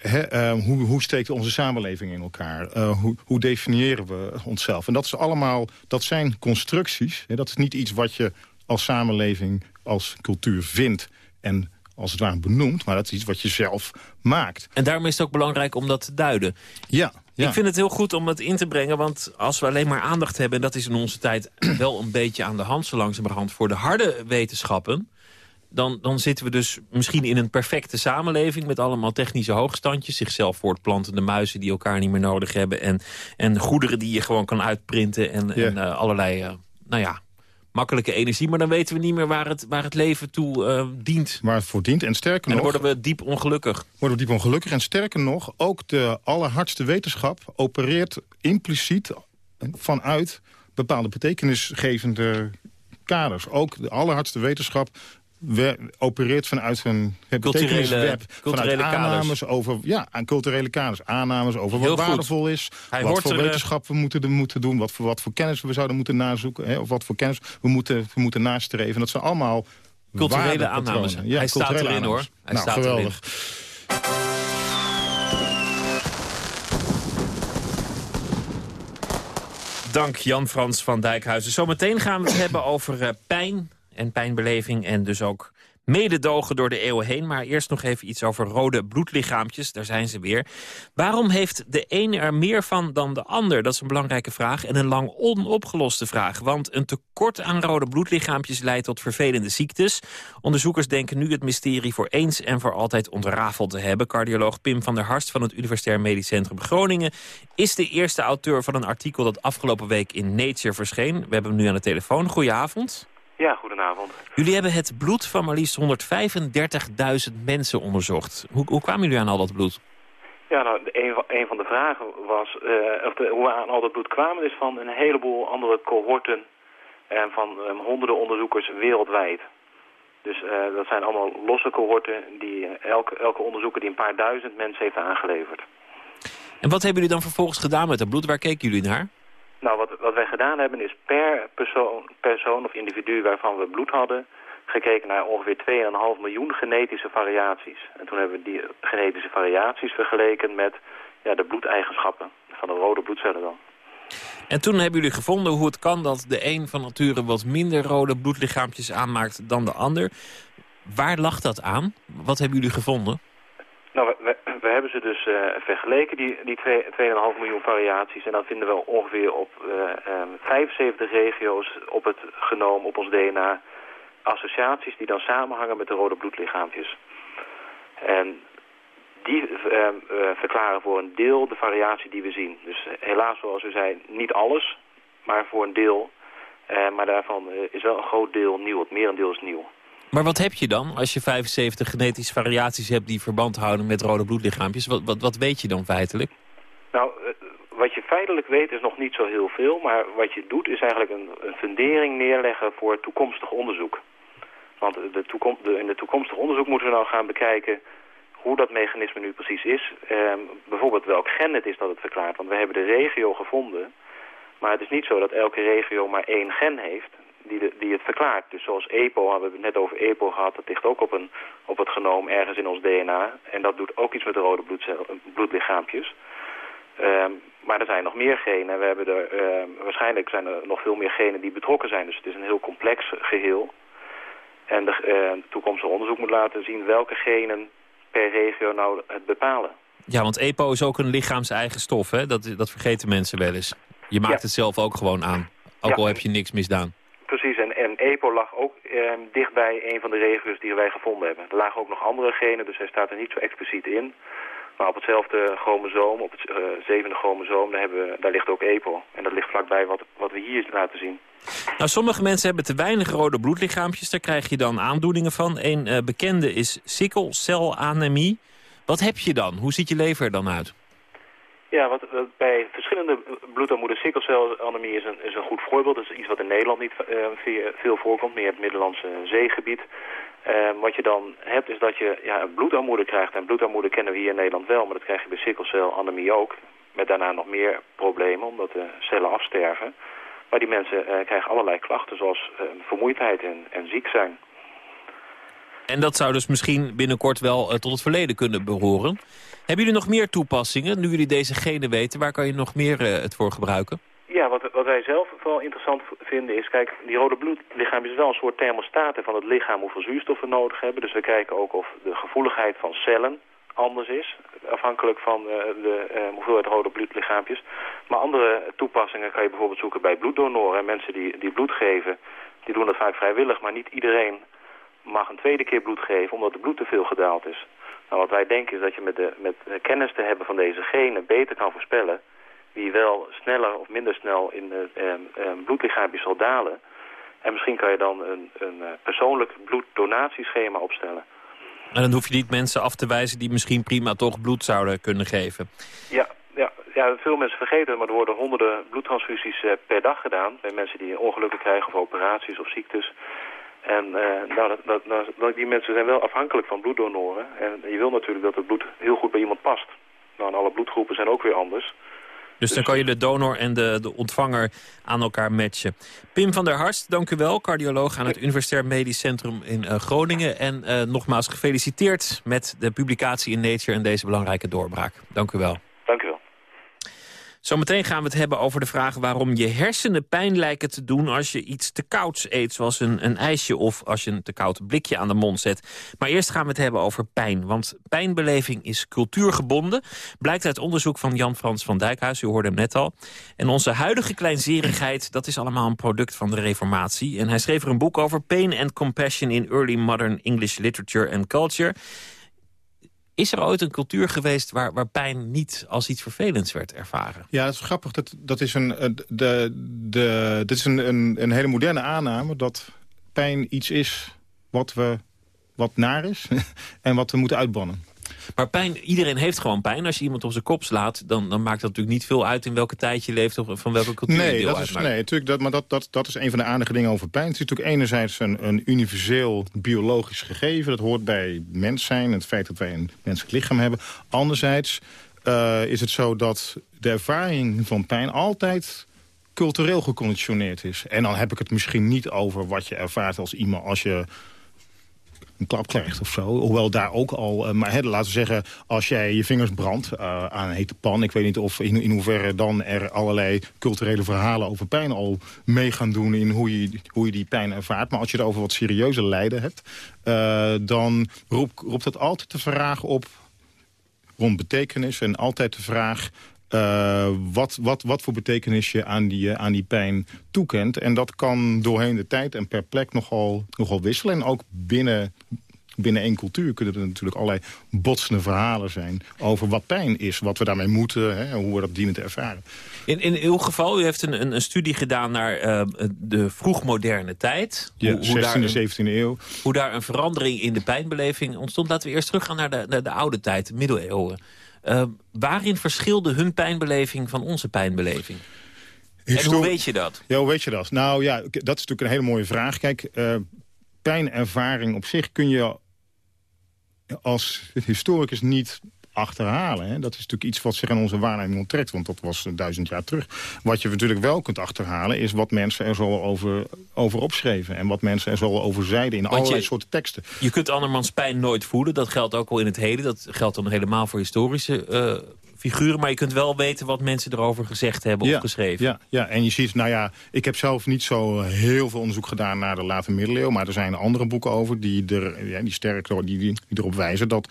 He, uh, hoe, hoe steekt onze samenleving in elkaar? Uh, hoe, hoe, definiëren we onszelf? En dat, is allemaal, dat zijn constructies. He, dat is niet iets wat je als samenleving, als cultuur vindt... en als het ware benoemt, maar dat is iets wat je zelf maakt. En daarom is het ook belangrijk om dat te duiden. Ja, ja. Ik vind het heel goed om het in te brengen, want als we alleen maar aandacht hebben... en dat is in onze tijd <clears throat> wel een beetje aan de hand, zo langzamerhand... voor de harde wetenschappen, dan, dan zitten we dus misschien in een perfecte samenleving... met allemaal technische hoogstandjes, zichzelf voortplantende muizen... die elkaar niet meer nodig hebben en, en goederen die je gewoon kan uitprinten... en, Ja. en uh, allerlei, uh, nou ja, makkelijke energie. Maar dan weten we niet meer waar het, waar het leven toe uh, dient. Waar het voor dient. En sterker en dan nog... worden we diep ongelukkig. Worden we diep ongelukkig. En sterker nog, ook de allerhardste wetenschap opereert impliciet vanuit bepaalde betekenisgevende kaders. Ook de allerhardste wetenschap we, opereert vanuit een betekenisweb. Culturele vanuit aannames kaders. over, ja, aan culturele kaders. Aannames over Heel wat goed. waardevol is. Hij wat voor er, eh, wetenschap we moeten, moeten doen. Wat voor, wat voor kennis we zouden moeten nazoeken. Hè, of wat voor kennis we moeten, we moeten nastreven. Dat zijn allemaal Culturele aannames. Ja, Hij staat culturele erin, aannames. hoor. Hij nou, staat erin. geweldig. Dank Jan-Frans van Dijkhuizen. Zometeen gaan we het hebben over eh, pijn, en pijnbeleving en dus ook mededogen door de eeuwen heen. Maar eerst nog even iets over rode bloedlichaampjes. Daar zijn ze weer. Waarom heeft de een er meer van dan de ander? Dat is een belangrijke vraag en een lang onopgeloste vraag. Want een tekort aan rode bloedlichaampjes leidt tot vervelende ziektes. Onderzoekers denken nu het mysterie voor eens en voor altijd ontrafeld te hebben. Cardioloog Pim van der Harst van het Universitair Medisch Centrum Groningen... is de eerste auteur van een artikel dat afgelopen week in Nature verscheen. We hebben hem nu aan de telefoon. Goedenavond. Ja, goedenavond. Jullie hebben het bloed van maar liefst 135.000 mensen onderzocht. Hoe, hoe kwamen jullie aan al dat bloed? Ja, nou, een, van, een van de vragen was, uh, of de, hoe we aan al dat bloed kwamen, is van een heleboel andere cohorten en van um, honderden onderzoekers wereldwijd. Dus uh, dat zijn allemaal losse cohorten die elke, elke onderzoeker die een paar duizend mensen heeft aangeleverd. En wat hebben jullie dan vervolgens gedaan met dat bloed? Waar keken jullie naar? Nou, wat, wat wij gedaan hebben is per persoon, persoon of individu waarvan we bloed hadden... gekeken naar ongeveer 2,5 miljoen genetische variaties. En toen hebben we die genetische variaties vergeleken met ja, de bloedeigenschappen van de rode bloedcellen dan. En toen hebben jullie gevonden hoe het kan dat de een van nature wat minder rode bloedlichaampjes aanmaakt dan de ander. Waar lag dat aan? Wat hebben jullie gevonden? Nou, hebben ze dus uh, vergeleken, die, die 2,5 miljoen variaties. En dan vinden we ongeveer op uh, um, 75 regio's op het genoom, op ons DNA, associaties die dan samenhangen met de rode bloedlichaampjes. En die uh, verklaren voor een deel de variatie die we zien. Dus helaas, zoals u zei, niet alles, maar voor een deel. maar daarvan is wel een groot deel nieuw, het merendeel is nieuw. Maar wat heb je dan als je 75 genetische variaties hebt die verband houden met rode bloedlichaampjes? Wat, wat, wat weet je dan feitelijk? Nou, wat je feitelijk weet is nog niet zo heel veel. Maar wat je doet is eigenlijk een, een fundering neerleggen voor toekomstig onderzoek. Want de toekom de, in het toekomstig onderzoek moeten we nou gaan bekijken hoe dat mechanisme nu precies is. Ehm, bijvoorbeeld welk gen het is dat het verklaart. Want we hebben de regio gevonden. Maar het is niet zo dat elke regio maar één gen heeft die, de, die het verklaart. Dus zoals EPO, hebben we het net over EPO gehad, dat ligt ook op, een, op het genoom ergens in ons DNA. En dat doet ook iets met de rode bloedcel, bloedlichaampjes. Um, maar er zijn nog meer genen. We hebben er, uh, waarschijnlijk zijn er nog veel meer genen die betrokken zijn. Dus het is een heel complex geheel. En de uh, toekomstige onderzoek moet laten zien welke genen per regio nou het bepalen. Ja, want EPO is ook een lichaams-eigen stof, hè? Dat, dat vergeten mensen wel eens. Je maakt ja. het zelf ook gewoon aan, ook ja. al heb je niks misdaan. Precies, en, en EPO lag ook eh, dichtbij een van de regio's die wij gevonden hebben. Er lagen ook nog andere genen, dus hij staat er niet zo expliciet in. Maar op hetzelfde chromosoom, op het uh, zevende chromosoom, daar, hebben ligt ook EPO. En dat ligt vlakbij wat, wat we hier laten zien. Nou, sommige mensen hebben te weinig rode bloedlichaampjes. Daar krijg je dan aandoeningen van. Een uh, bekende is sikkelcelanemie. Wat heb je dan? Hoe ziet je lever er dan uit? Ja, wat, wat bij verschillende bloedarmoede sikkelcelanemie is een, is een goed voorbeeld. Dat is iets wat in Nederland niet uh, veel voorkomt, meer het Middellandse zeegebied. Uh, wat je dan hebt is dat je ja, bloedarmoede krijgt. En bloedarmoede kennen we hier in Nederland wel, maar dat krijg je bij sikkelcelanemie ook. Met daarna nog meer problemen, omdat de cellen afsterven. Maar die mensen krijgen allerlei klachten, zoals vermoeidheid en, en ziek zijn. En dat zou dus misschien binnenkort wel tot het verleden kunnen behoren. Hebben jullie nog meer toepassingen, nu jullie deze genen weten? Waar kan je nog meer uh, het voor gebruiken? Ja, wat, wat wij zelf vooral interessant vinden is... kijk, die rode bloedlichaam is wel een soort thermostaten van het lichaam... hoeveel zuurstof we nodig hebben. Dus we kijken ook of de gevoeligheid van cellen anders is... afhankelijk van uh, de uh, hoeveelheid rode bloedlichaampjes. Maar andere toepassingen kan je bijvoorbeeld zoeken bij bloeddonoren. Mensen die, die bloed geven, die doen dat vaak vrijwillig... maar niet iedereen mag een tweede keer bloed geven... omdat het bloed te veel gedaald is. Nou, wat wij denken is dat je met, de, met kennis te hebben van deze genen beter kan voorspellen wie wel sneller of minder snel in de eh, eh, bloedlichaampje zal dalen. En misschien kan je dan een, een persoonlijk bloeddonatieschema opstellen. En dan hoef je niet mensen af te wijzen die misschien prima toch bloed zouden kunnen geven. Ja, ja, ja veel mensen vergeten, maar er worden honderden bloedtransfusies uh, per dag gedaan... bij mensen die ongelukken krijgen of operaties of ziektes. En uh, nou, dat, dat, dat, die mensen zijn wel afhankelijk van bloeddonoren. En je wil natuurlijk dat het bloed heel goed bij iemand past. Nou, en alle bloedgroepen zijn ook weer anders. Dus dan kan je de donor en de, de ontvanger aan elkaar matchen. Pim van der Harst, dank u wel. Cardioloog aan het Universitair Medisch Centrum in uh, Groningen. En uh, nogmaals gefeliciteerd met de publicatie in Nature en deze belangrijke doorbraak. Dank u wel. Zometeen gaan we het hebben over de vraag waarom je hersenen pijn lijken te doen als je iets te kouds eet, zoals een, een ijsje of als je een te koud blikje aan de mond zet. Maar eerst gaan we het hebben over pijn, want pijnbeleving is cultuurgebonden. Blijkt uit onderzoek van Jan-Frans van Dijkhuis, u hoorde hem net al. En onze huidige kleinzerigheid, dat is allemaal een product van de reformatie. En hij schreef er een boek over, Pain and Compassion in Early Modern English Literature and Culture. Is er ooit een cultuur geweest waar, waar pijn niet als iets vervelends werd ervaren? Ja, dat is grappig. Dat, dat is, een, eh, de, de, dit is een, een, hele moderne aanname dat pijn iets is wat, we, wat naar is <laughs> en wat we moeten uitbannen. Maar pijn, iedereen heeft gewoon pijn. Als je iemand op zijn kop slaat, dan, dan maakt dat natuurlijk niet veel uit... in welke tijd je leeft of van welke cultuur nee, je deel dat is, Nee, natuurlijk, dat, maar dat, dat, dat is een van de aardige dingen over pijn. Het is natuurlijk enerzijds een, een universeel biologisch gegeven. Dat hoort bij mens zijn, het feit dat wij een menselijk lichaam hebben. Anderzijds uh, is het zo dat de ervaring van pijn altijd cultureel geconditioneerd is. En dan heb ik het misschien niet over wat je ervaart als iemand... als je een klap krijgt of zo. Hoewel daar ook al... Uh, maar hè, laten we zeggen, als jij je vingers brandt uh, aan een hete pan... ik weet niet of in, in hoeverre dan er allerlei culturele verhalen over pijn al mee gaan doen... in hoe je, hoe je die pijn ervaart. Maar als je het over wat serieuze lijden hebt... Uh, dan roept, roept het altijd de vraag op rond betekenis... en altijd de vraag uh, wat, wat, wat voor betekenis je aan die, aan die pijn toekent. En dat kan doorheen de tijd en per plek nogal, nogal wisselen. En ook binnen, binnen één cultuur kunnen er natuurlijk allerlei botsende verhalen zijn... over wat pijn is, wat we daarmee moeten hè, en hoe we dat dienen te ervaren. In, in uw geval, u heeft een, een, een studie gedaan naar uh, de vroegmoderne tijd. Ja, hoe, 16e, 17e eeuw. Hoe daar een verandering in de pijnbeleving ontstond. Laten we eerst teruggaan naar de, naar de oude tijd, de middeleeuwen. Uh, waarin verschilde hun pijnbeleving van onze pijnbeleving? En hoe weet je dat? Ja, hoe weet je dat? Nou ja, dat is natuurlijk een hele mooie vraag. Kijk, uh, pijnervaring op zich kun je als historicus niet achterhalen. Hè? Dat is natuurlijk iets wat zich aan onze waarneming onttrekt. Want dat was duizend jaar terug. Wat je natuurlijk wel kunt achterhalen... is wat mensen er zo over, over opschreven. En wat mensen er zo over zeiden in want allerlei soorten teksten. Je kunt andermans pijn nooit voelen. Dat geldt ook al in het heden. Dat geldt dan helemaal voor historische... Uh figuren, maar je kunt wel weten wat mensen erover gezegd hebben ja, of geschreven. Ja, ja, en je ziet, nou ja, ik heb zelf niet zo heel veel onderzoek gedaan naar de late middeleeuwen, maar er zijn andere boeken over die, er, ja, die sterk die, die erop wijzen dat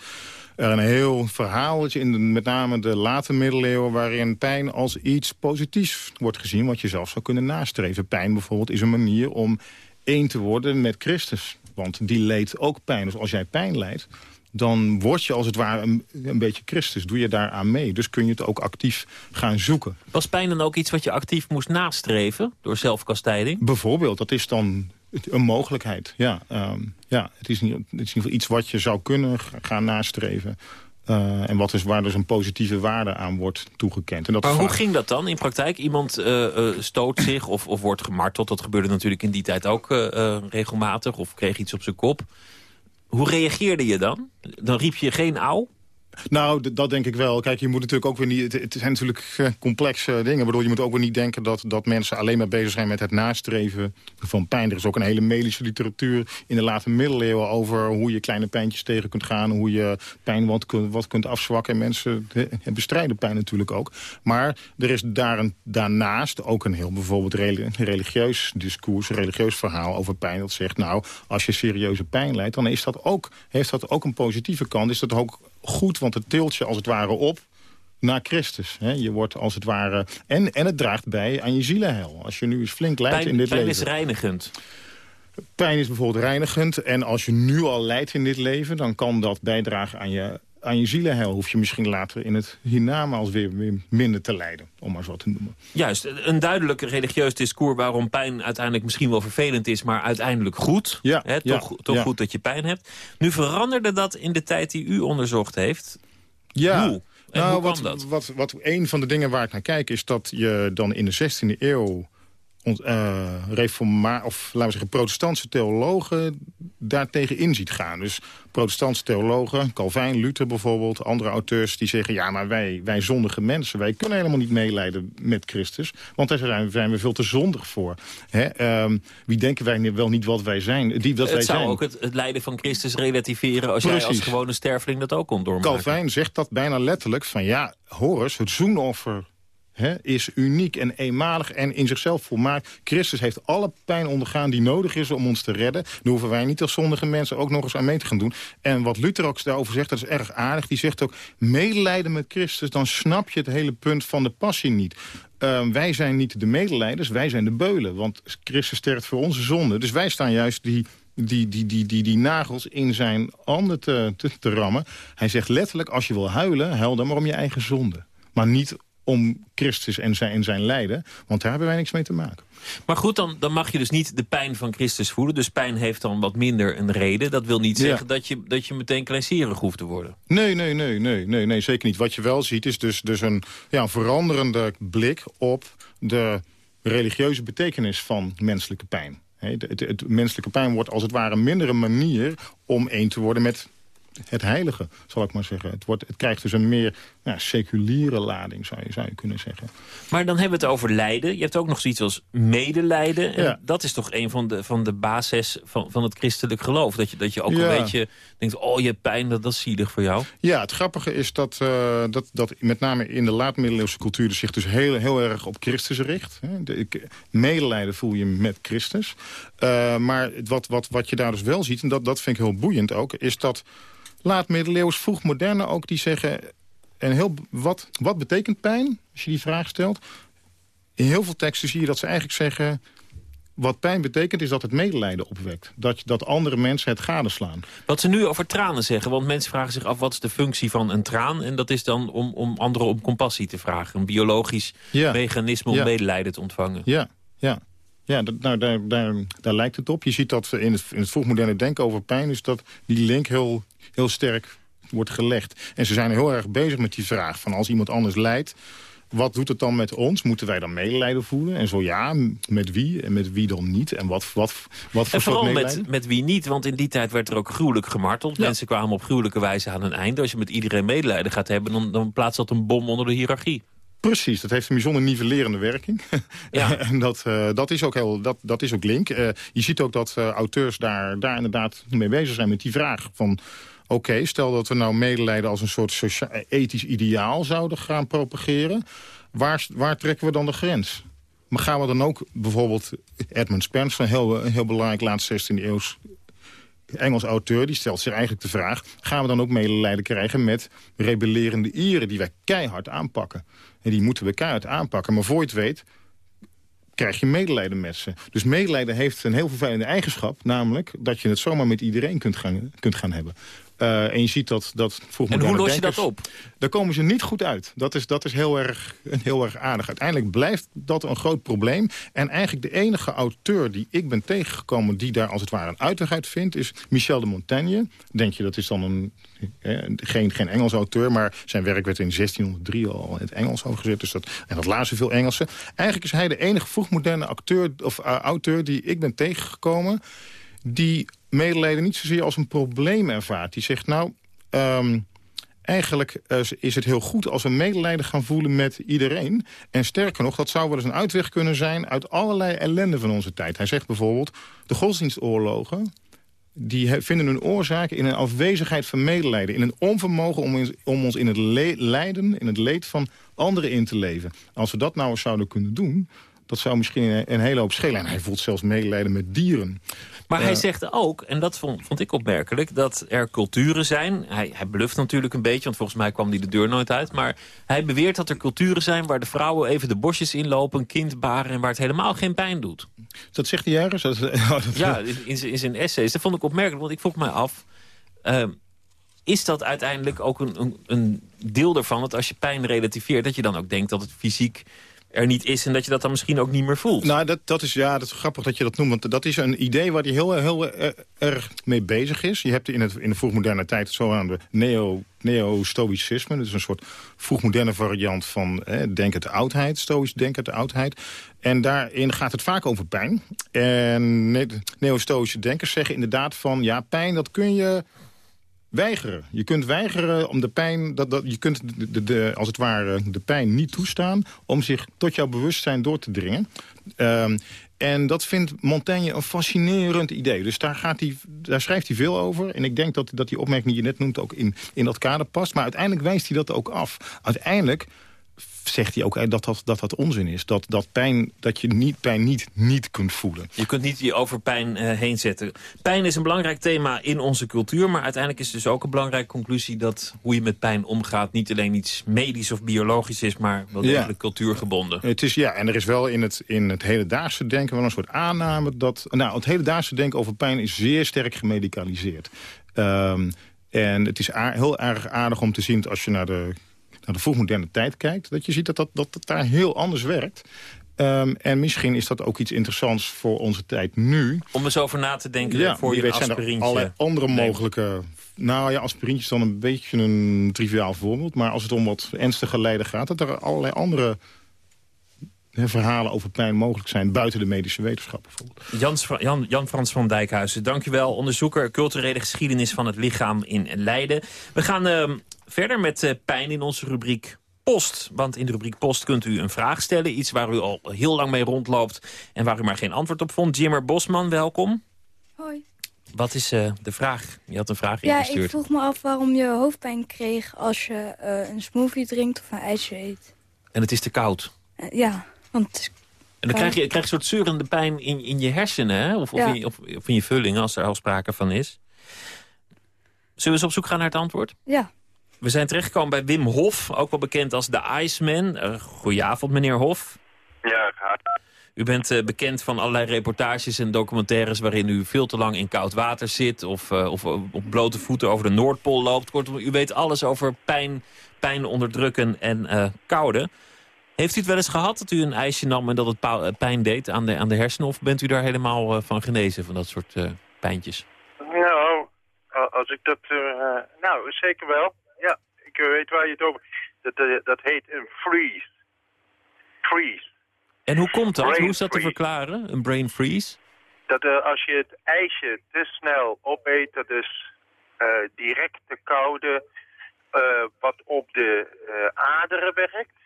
er een heel verhaal is in de, met name de late middeleeuwen... waarin pijn als iets positiefs wordt gezien, wat je zelf zou kunnen nastreven. Pijn bijvoorbeeld is een manier om één te worden met Christus. Want die leed ook pijn. Dus als jij pijn leidt, dan word je als het ware een, een, beetje Christus. Doe je daaraan mee. Dus kun je het ook actief gaan zoeken. Was pijn dan ook iets wat je actief moest nastreven door zelfkastijding? Bijvoorbeeld, dat is dan een mogelijkheid. Ja, um, ja het, is niet, het is in ieder geval iets wat je zou kunnen gaan nastreven. Uh, en wat is, waar dus een positieve waarde aan wordt toegekend. En dat maar hoe ging dat dan in praktijk? Iemand uh, uh, stoot zich of, of wordt gemarteld. Dat gebeurde natuurlijk in die tijd ook regelmatig. Of kreeg iets op zijn kop. Hoe reageerde je dan? Dan riep je geen auw? Nou, dat denk ik wel. Kijk, je moet natuurlijk ook weer niet... Het, zijn natuurlijk eh, complexe dingen. Waardoor je moet ook weer niet denken dat, dat mensen alleen maar bezig zijn met het nastreven van pijn. Er is ook een hele medische literatuur in de late middeleeuwen over hoe je kleine pijntjes tegen kunt gaan. Hoe je pijn wat, wat kunt afzwakken. En mensen bestrijden pijn natuurlijk ook. Maar er is daar een, daarnaast ook een heel bijvoorbeeld religieus discours, religieus verhaal over pijn. Dat zegt, nou, als je serieuze pijn leidt, dan is dat ook, heeft dat ook een positieve kant. Is dat ook goed, want het tilt je als het ware op naar Christus. Je wordt als het ware... En, en het draagt bij aan je zielenhel. Als je nu eens flink lijdt in dit pijn leven. Pijn is reinigend. Pijn is bijvoorbeeld reinigend. En als je nu al lijdt in dit leven... dan kan dat bijdragen aan je, aan je zielenheil. Hoef je misschien later in het hiernamaals weer, weer minder te lijden. Om maar zo te noemen. Juist, een duidelijk religieus discours... waarom pijn uiteindelijk misschien wel vervelend is... maar uiteindelijk goed. Ja, He, toch ja, toch ja. goed dat je pijn hebt. Nu veranderde dat in de tijd die u onderzocht heeft. Ja. Hoe? En nou, hoe wat, dat? Wat, wat, een van de dingen waar ik naar kijk... is dat je dan in de 16e eeuw... eh, reforma of laten we zeggen, protestantse theologen daartegen in ziet gaan. Dus protestantse theologen, Calvijn, Luther bijvoorbeeld, andere auteurs die zeggen... ja, maar wij, wij zondige mensen, wij kunnen helemaal niet meeleiden met Christus. Want daar zijn, zijn we veel te zondig voor. Hè? ehm, wie denken wij nu wel niet wat wij zijn? Die, dat wij het zou zijn. ook het, het lijden van Christus relativeren... als jij als Precies. gewone sterveling dat ook kon doormaken. Calvijn zegt dat bijna letterlijk van ja, Horus, het zoenoffer is uniek en eenmalig en in zichzelf volmaakt. Christus heeft alle pijn ondergaan die nodig is om ons te redden. Daar hoeven wij niet als zondige mensen ook nog eens aan mee te gaan doen. En wat Luther ook daarover zegt, dat is erg aardig. Die zegt ook, medelijden met Christus, dan snap je het hele punt van de passie niet. Ehm, wij zijn niet de medelijders, wij zijn de beulen. Want Christus sterft voor onze zonde. Dus wij staan juist die die, die, die, die, die nagels in zijn handen te, te, te rammen. Hij zegt letterlijk, als je wil huilen, huil dan maar om je eigen zonde. Maar niet om Christus en zijn, en zijn lijden, want daar hebben wij niks mee te maken. Maar goed, dan, dan mag je dus niet de pijn van Christus voelen. Dus pijn heeft dan wat minder een reden. Dat wil niet zeggen dat, je, dat je meteen kleinserig hoeft te worden. Nee, nee, nee, nee, nee, nee, zeker niet. Wat je wel ziet is dus, dus een, ja, een veranderende blik op de religieuze betekenis van menselijke pijn. Het, het, menselijke pijn wordt als het ware minder een manier om één te worden met het heilige, zal ik maar zeggen. Het, wordt, het krijgt dus een meer ja, seculiere lading, zou je, zou je kunnen zeggen. Maar dan hebben we het over lijden. Je hebt ook nog zoiets als medelijden. En dat is toch een van de, van de basis van, van het christelijk geloof. Dat je, dat je ook een beetje denkt, oh je hebt pijn, dat, dat is zielig voor jou. Ja, het grappige is dat, uh, dat, dat met name in de laatmiddeleeuwse cultuur... zich dus heel, heel erg op Christus richt. De, medelijden voel je met Christus. Uh, maar wat, wat, wat je daar dus wel ziet, en dat, dat vind ik heel boeiend ook... is dat laat middeleeuws, vroeg moderne ook, die zeggen... En heel, wat, wat betekent pijn, als je die vraag stelt? In heel veel teksten zie je dat ze eigenlijk zeggen... wat pijn betekent is dat het medelijden opwekt. Dat, dat andere mensen het gadeslaan. Wat ze nu over tranen zeggen, want mensen vragen zich af... wat is de functie van een traan? En dat is dan om, om anderen om compassie te vragen. Een biologisch mechanisme om medelijden te ontvangen. Ja, ja. Ja, dat, nou, daar, daar, daar lijkt het op. Je ziet dat in het, in het vroegmoderne denken over pijn... is dat die link heel, heel sterk wordt gelegd. En ze zijn heel erg bezig met die vraag van als iemand anders lijdt... wat doet het dan met ons? Moeten wij dan medelijden voelen? En zo ja, met wie en met wie dan niet? En wat, wat, wat voor En vooral met, met wie niet, want in die tijd werd er ook gruwelijk gemarteld. Mensen kwamen op gruwelijke wijze aan hun einde. Als je met iedereen medelijden gaat hebben... dan, dan plaatst dat een bom onder de hiërarchie. Precies, dat heeft een bijzonder nivellerende werking. <laughs> Ja. en dat, uh, dat, is ook heel, dat, dat is ook link. Uh, je ziet ook dat uh, auteurs daar, daar inderdaad mee bezig zijn met die vraag van... oké, stel dat we nou medelijden als een soort ethisch ideaal zouden gaan propageren. Waar, waar trekken we dan de grens? Maar gaan we dan ook bijvoorbeeld Edmund Spencer... een heel, een heel belangrijk laatste 16e eeuws Engels auteur die stelt zich eigenlijk de vraag... gaan we dan ook medelijden krijgen met rebellerende Ieren... die wij keihard aanpakken. En die moeten we keihard aanpakken. Maar voor je het weet krijg je medelijden met ze. Dus medelijden heeft een heel vervelende eigenschap... namelijk dat je het zomaar met iedereen kunt gaan, kunt gaan hebben. Uh, en je ziet dat, dat En hoe los je dat op? Daar komen ze niet goed uit. Dat is, dat is heel, erg, heel erg aardig. Uiteindelijk blijft dat een groot probleem. En eigenlijk de enige auteur die ik ben tegengekomen... die daar als het ware een uitweg uit vindt... is Michel de Montaigne. Denk je, dat is dan een, geen, geen Engels auteur... maar zijn werk werd in 1603 al in het Engels overgezet. Dus dat, en dat lazen veel Engelsen. Eigenlijk is hij de enige vroegmoderne acteur, of, uh, auteur die ik ben tegengekomen... die medelijden niet zozeer als een probleem ervaart. Die zegt, nou, ehm, eigenlijk uh, is het heel goed als we medelijden gaan voelen met iedereen. En sterker nog, dat zou wel eens een uitweg kunnen zijn... uit allerlei ellende van onze tijd. Hij zegt bijvoorbeeld, de godsdienstoorlogen... die vinden hun oorzaak in een afwezigheid van medelijden. In een onvermogen om, om ons in het lijden, in het leed van anderen in te leven. Als we dat nou eens zouden kunnen doen... dat zou misschien een, een hele hoop schelen. En hij voelt zelfs medelijden met dieren. Maar hij zegt ook, en dat vond, vond, ik opmerkelijk... dat er culturen zijn. Hij, hij bluft natuurlijk een beetje, want volgens mij kwam hij de deur nooit uit. Maar hij beweert dat er culturen zijn... waar de vrouwen even de bosjes inlopen, een kind baren... en waar het helemaal geen pijn doet. Dat zegt hij ergens? <laughs> ja, in, in zijn essays. Dat vond ik opmerkelijk, want ik vroeg mij af... Uh, is dat uiteindelijk ook een, een, een deel ervan... dat als je pijn relativeert, dat je dan ook denkt dat het fysiek er niet is... en dat je dat dan misschien ook niet meer voelt. Nou, dat, dat, is, ja, dat is grappig dat je dat noemt. Want dat is een idee waar hij heel, heel, erg mee bezig is. Je hebt in, het, in de vroegmoderne tijd het zogenaamde neo, neo-stoïcisme. Dat is een soort vroegmoderne variant van eh, denken de oudheid. Stoïsch denken de oudheid. En daarin gaat het vaak over pijn. En neo-stoïsche denkers zeggen inderdaad van... ja, pijn, dat kun je weigeren. Je kunt weigeren om de pijn, dat, dat, je kunt de, de, als het ware de pijn niet toestaan... om zich tot jouw bewustzijn door te dringen. Um, en dat vindt Montaigne een fascinerend idee. Dus daar, gaat hij, daar schrijft hij veel over. En ik denk dat, dat die opmerking die je net noemt ook in, in dat kader past. Maar uiteindelijk wijst hij dat ook af. Uiteindelijk zegt hij ook eh, dat dat, dat dat onzin is. Dat, dat, pijn, dat je niet, pijn niet, niet kunt voelen. Je kunt niet je over pijn uh, heen zetten. Pijn is een belangrijk thema in onze cultuur. Maar uiteindelijk is dus ook een belangrijke conclusie... dat hoe je met pijn omgaat niet alleen iets medisch of biologisch is... maar wel degelijk ja. cultuurgebonden. Het is, ja, en er is wel in het, in het hedendaagse denken wel een soort aanname... dat nou, het hedendaagse denken over pijn is zeer sterk gemedicaliseerd. Um, en het is heel erg aardig om te zien als je naar de naar de vroegmoderne tijd kijkt... dat je ziet dat dat, dat, dat daar heel anders werkt. Um, en misschien is dat ook iets interessants voor onze tijd nu. Om eens over na te denken ja, voor je weet, zijn er allerlei andere mogelijke... Nou ja, aspirintje is dan een beetje een triviaal voorbeeld. Maar als het om wat ernstige lijden gaat... dat er allerlei andere verhalen over pijn mogelijk zijn... buiten de medische wetenschap bijvoorbeeld. Jans, Jan, Jan Frans van Dijkhuizen, dankjewel. Onderzoeker culturele geschiedenis van het lichaam in Leiden. We gaan uh, verder met uh, pijn in onze rubriek Post. Want in de rubriek Post kunt u een vraag stellen. Iets waar u al heel lang mee rondloopt en waar u maar geen antwoord op vond. Jimmer Bosman, welkom. Hoi. Wat is uh, de vraag? Je had een vraag ja, ingestuurd. Ja, ik vroeg me af waarom je hoofdpijn kreeg als je uh, een smoothie drinkt of een ijsje eet. En het is te koud? ja, want en dan krijg je, krijg je een soort zeurende pijn in, in je hersenen, hè? Of, of, ja. in, je, of, of in je vulling, als er al sprake van is. Zullen we eens op zoek gaan naar het antwoord? Ja. We zijn terechtgekomen bij Wim Hof, ook wel bekend als de Iceman. Uh, goedenavond, meneer Hof. Ja, gaat. U bent uh, bekend van allerlei reportages en documentaires... waarin u veel te lang in koud water zit... of, uh, of op blote voeten over de Noordpool loopt. Kortom, u weet alles over pijn, pijn onderdrukken en koude. Heeft u het wel eens gehad dat u een ijsje nam en dat het pijn deed aan de, aan de hersenen? Of bent u daar helemaal uh, van genezen, van dat soort uh, pijntjes? Nou, als ik dat... Nou, zeker wel. Ja, ik weet waar je het over... Dat, dat heet een freeze. Freeze. En hoe komt dat? Brain hoe is dat freeze. te verklaren, een brain freeze? Dat als je het ijsje te snel opeet, dat is direct te koude... wat op de aderen werkt.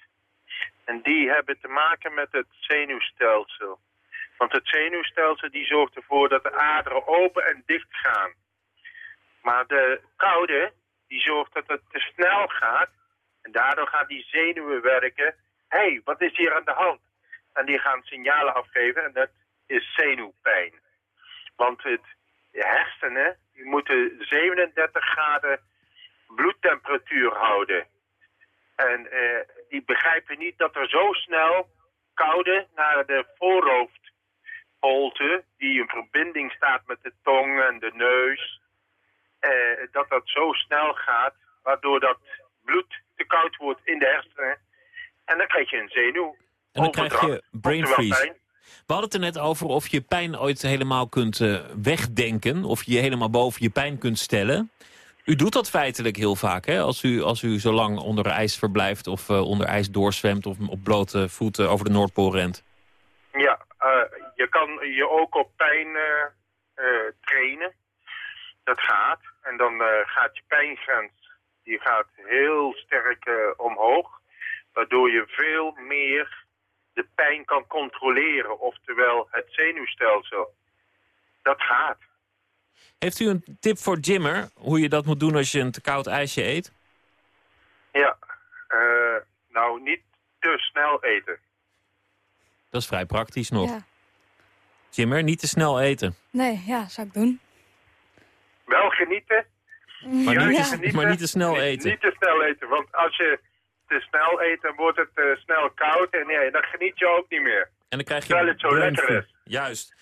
En die hebben te maken met het zenuwstelsel. Want het zenuwstelsel die zorgt ervoor dat de aderen open en dicht gaan. Maar de koude, die zorgt dat het te snel gaat. En daardoor gaan die zenuwen werken. Hé, hey, wat is hier aan de hand? En die gaan signalen afgeven en dat is zenuwpijn. Want het, de hersenen, moeten 37 graden bloedtemperatuur houden. En uh, die begrijpen niet dat er zo snel koude naar de voorhoofdholte, die in verbinding staat met de tong en de neus, uh, dat dat zo snel gaat, waardoor dat bloed te koud wordt in de hersenen. En dan krijg je een zenuw. En dan krijg je brain freeze. We hadden het er net over of je pijn ooit helemaal kunt uh, wegdenken, of je je helemaal boven je pijn kunt stellen. U doet dat feitelijk heel vaak, hè? Als u, als u zo lang onder ijs verblijft of uh, onder ijs doorzwemt... of op blote voeten over de Noordpool rent. Ja, uh, je kan je ook op pijn uh, trainen. Dat gaat. En dan gaat je pijngrens die gaat heel sterk omhoog. Waardoor je veel meer de pijn kan controleren. Oftewel het zenuwstelsel. Dat gaat. Heeft u een tip voor Jimmer, hoe je dat moet doen als je een te koud ijsje eet? Ja, uh, nou niet te snel eten. Dat is vrij praktisch nog. Ja. Jimmer, niet te snel eten. Nee, ja, zou ik doen. Wel genieten. Maar, ja, niet, te, genieten. maar niet te snel niet, eten. Niet te snel eten, want als je te snel eet, dan wordt het uh, snel koud. En nee, dan geniet je ook niet meer. En dan krijg je Terwijl het zo lekker is. Juist.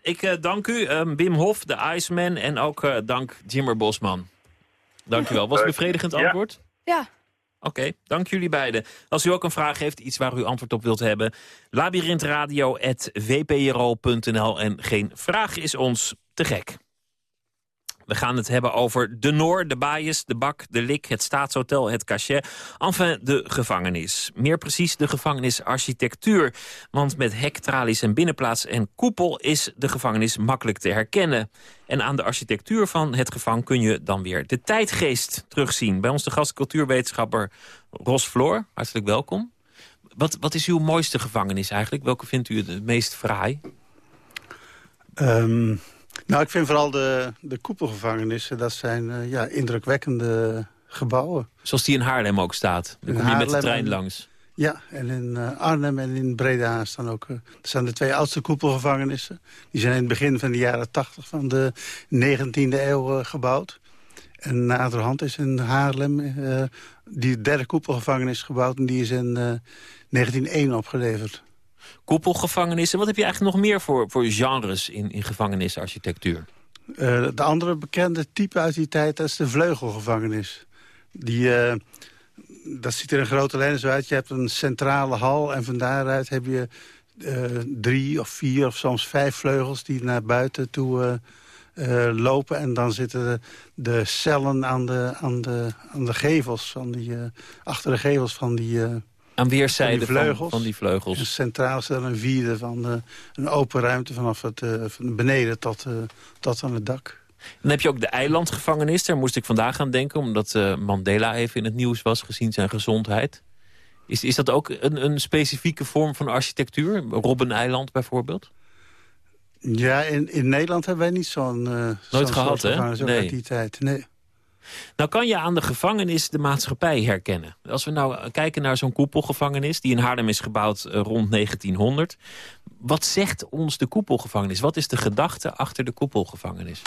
Ik uh, dank u, um, Wim Hof, de Iceman, en ook uh, dank Jimmer Bosman. Dank u wel. Was het bevredigend antwoord? Ja. Oké, okay, dank jullie beiden. Als u ook een vraag heeft, iets waar u antwoord op wilt hebben... labyrinthradio.vpro.nl en geen vraag is ons te gek. We gaan het hebben over de Noor, de Baaiers, de Bak, de Lik, het Staatshotel, het Cachet. Enfin, de gevangenis. Meer precies de gevangenisarchitectuur. Want met hek, tralies en binnenplaats en koepel is de gevangenis makkelijk te herkennen. En aan de architectuur van het gevang kun je dan weer de tijdgeest terugzien. Bij ons de gast cultuurwetenschapper Ros Floor. Hartelijk welkom. Wat, wat is uw mooiste gevangenis eigenlijk? Welke vindt u het meest fraai? Um... Nou, ik vind vooral de, de koepelgevangenissen, dat zijn uh, ja, indrukwekkende gebouwen. Zoals die in Haarlem ook staat. Dan kom je met de trein langs. Ja, en in uh, Arnhem en in Breda staan ook... Uh, dat zijn de twee oudste koepelgevangenissen. Die zijn in het begin van de jaren 80 van de 19e eeuw uh, gebouwd. En naderhand is in Haarlem die derde koepelgevangenis gebouwd... en die is in 1901 opgeleverd. Koepelgevangenissen, wat heb je eigenlijk nog meer voor, voor genres in, in gevangenisarchitectuur? de andere bekende type uit die tijd, dat is de vleugelgevangenis. Die dat ziet er in grote lijnen zo uit. Je hebt een centrale hal en van daaruit heb je uh, drie of vier of soms vijf vleugels... die naar buiten toe uh, uh, lopen. En dan zitten de, de, cellen aan de, aan de, aan de gevels, van die, achter de gevels van die... aan weerszijden van die vleugels. Van, van die vleugels. En centraal staat een vierde van een open ruimte vanaf het van beneden tot, tot aan het dak. Dan heb je ook de eilandgevangenis. Daar moest ik vandaag aan denken, omdat Mandela even in het nieuws was... gezien zijn gezondheid. Is, is dat ook een, een specifieke vorm van architectuur? Robben-eiland bijvoorbeeld? Ja, in, in Nederland hebben wij niet zo'n... Nooit gehad, hè? Nee. die tijd, nee. Nou kan je aan de gevangenis de maatschappij herkennen. Als we nou kijken naar zo'n koepelgevangenis... die in Haarlem is gebouwd uh, rond 1900. Wat zegt ons de koepelgevangenis? Wat is de gedachte achter de koepelgevangenis?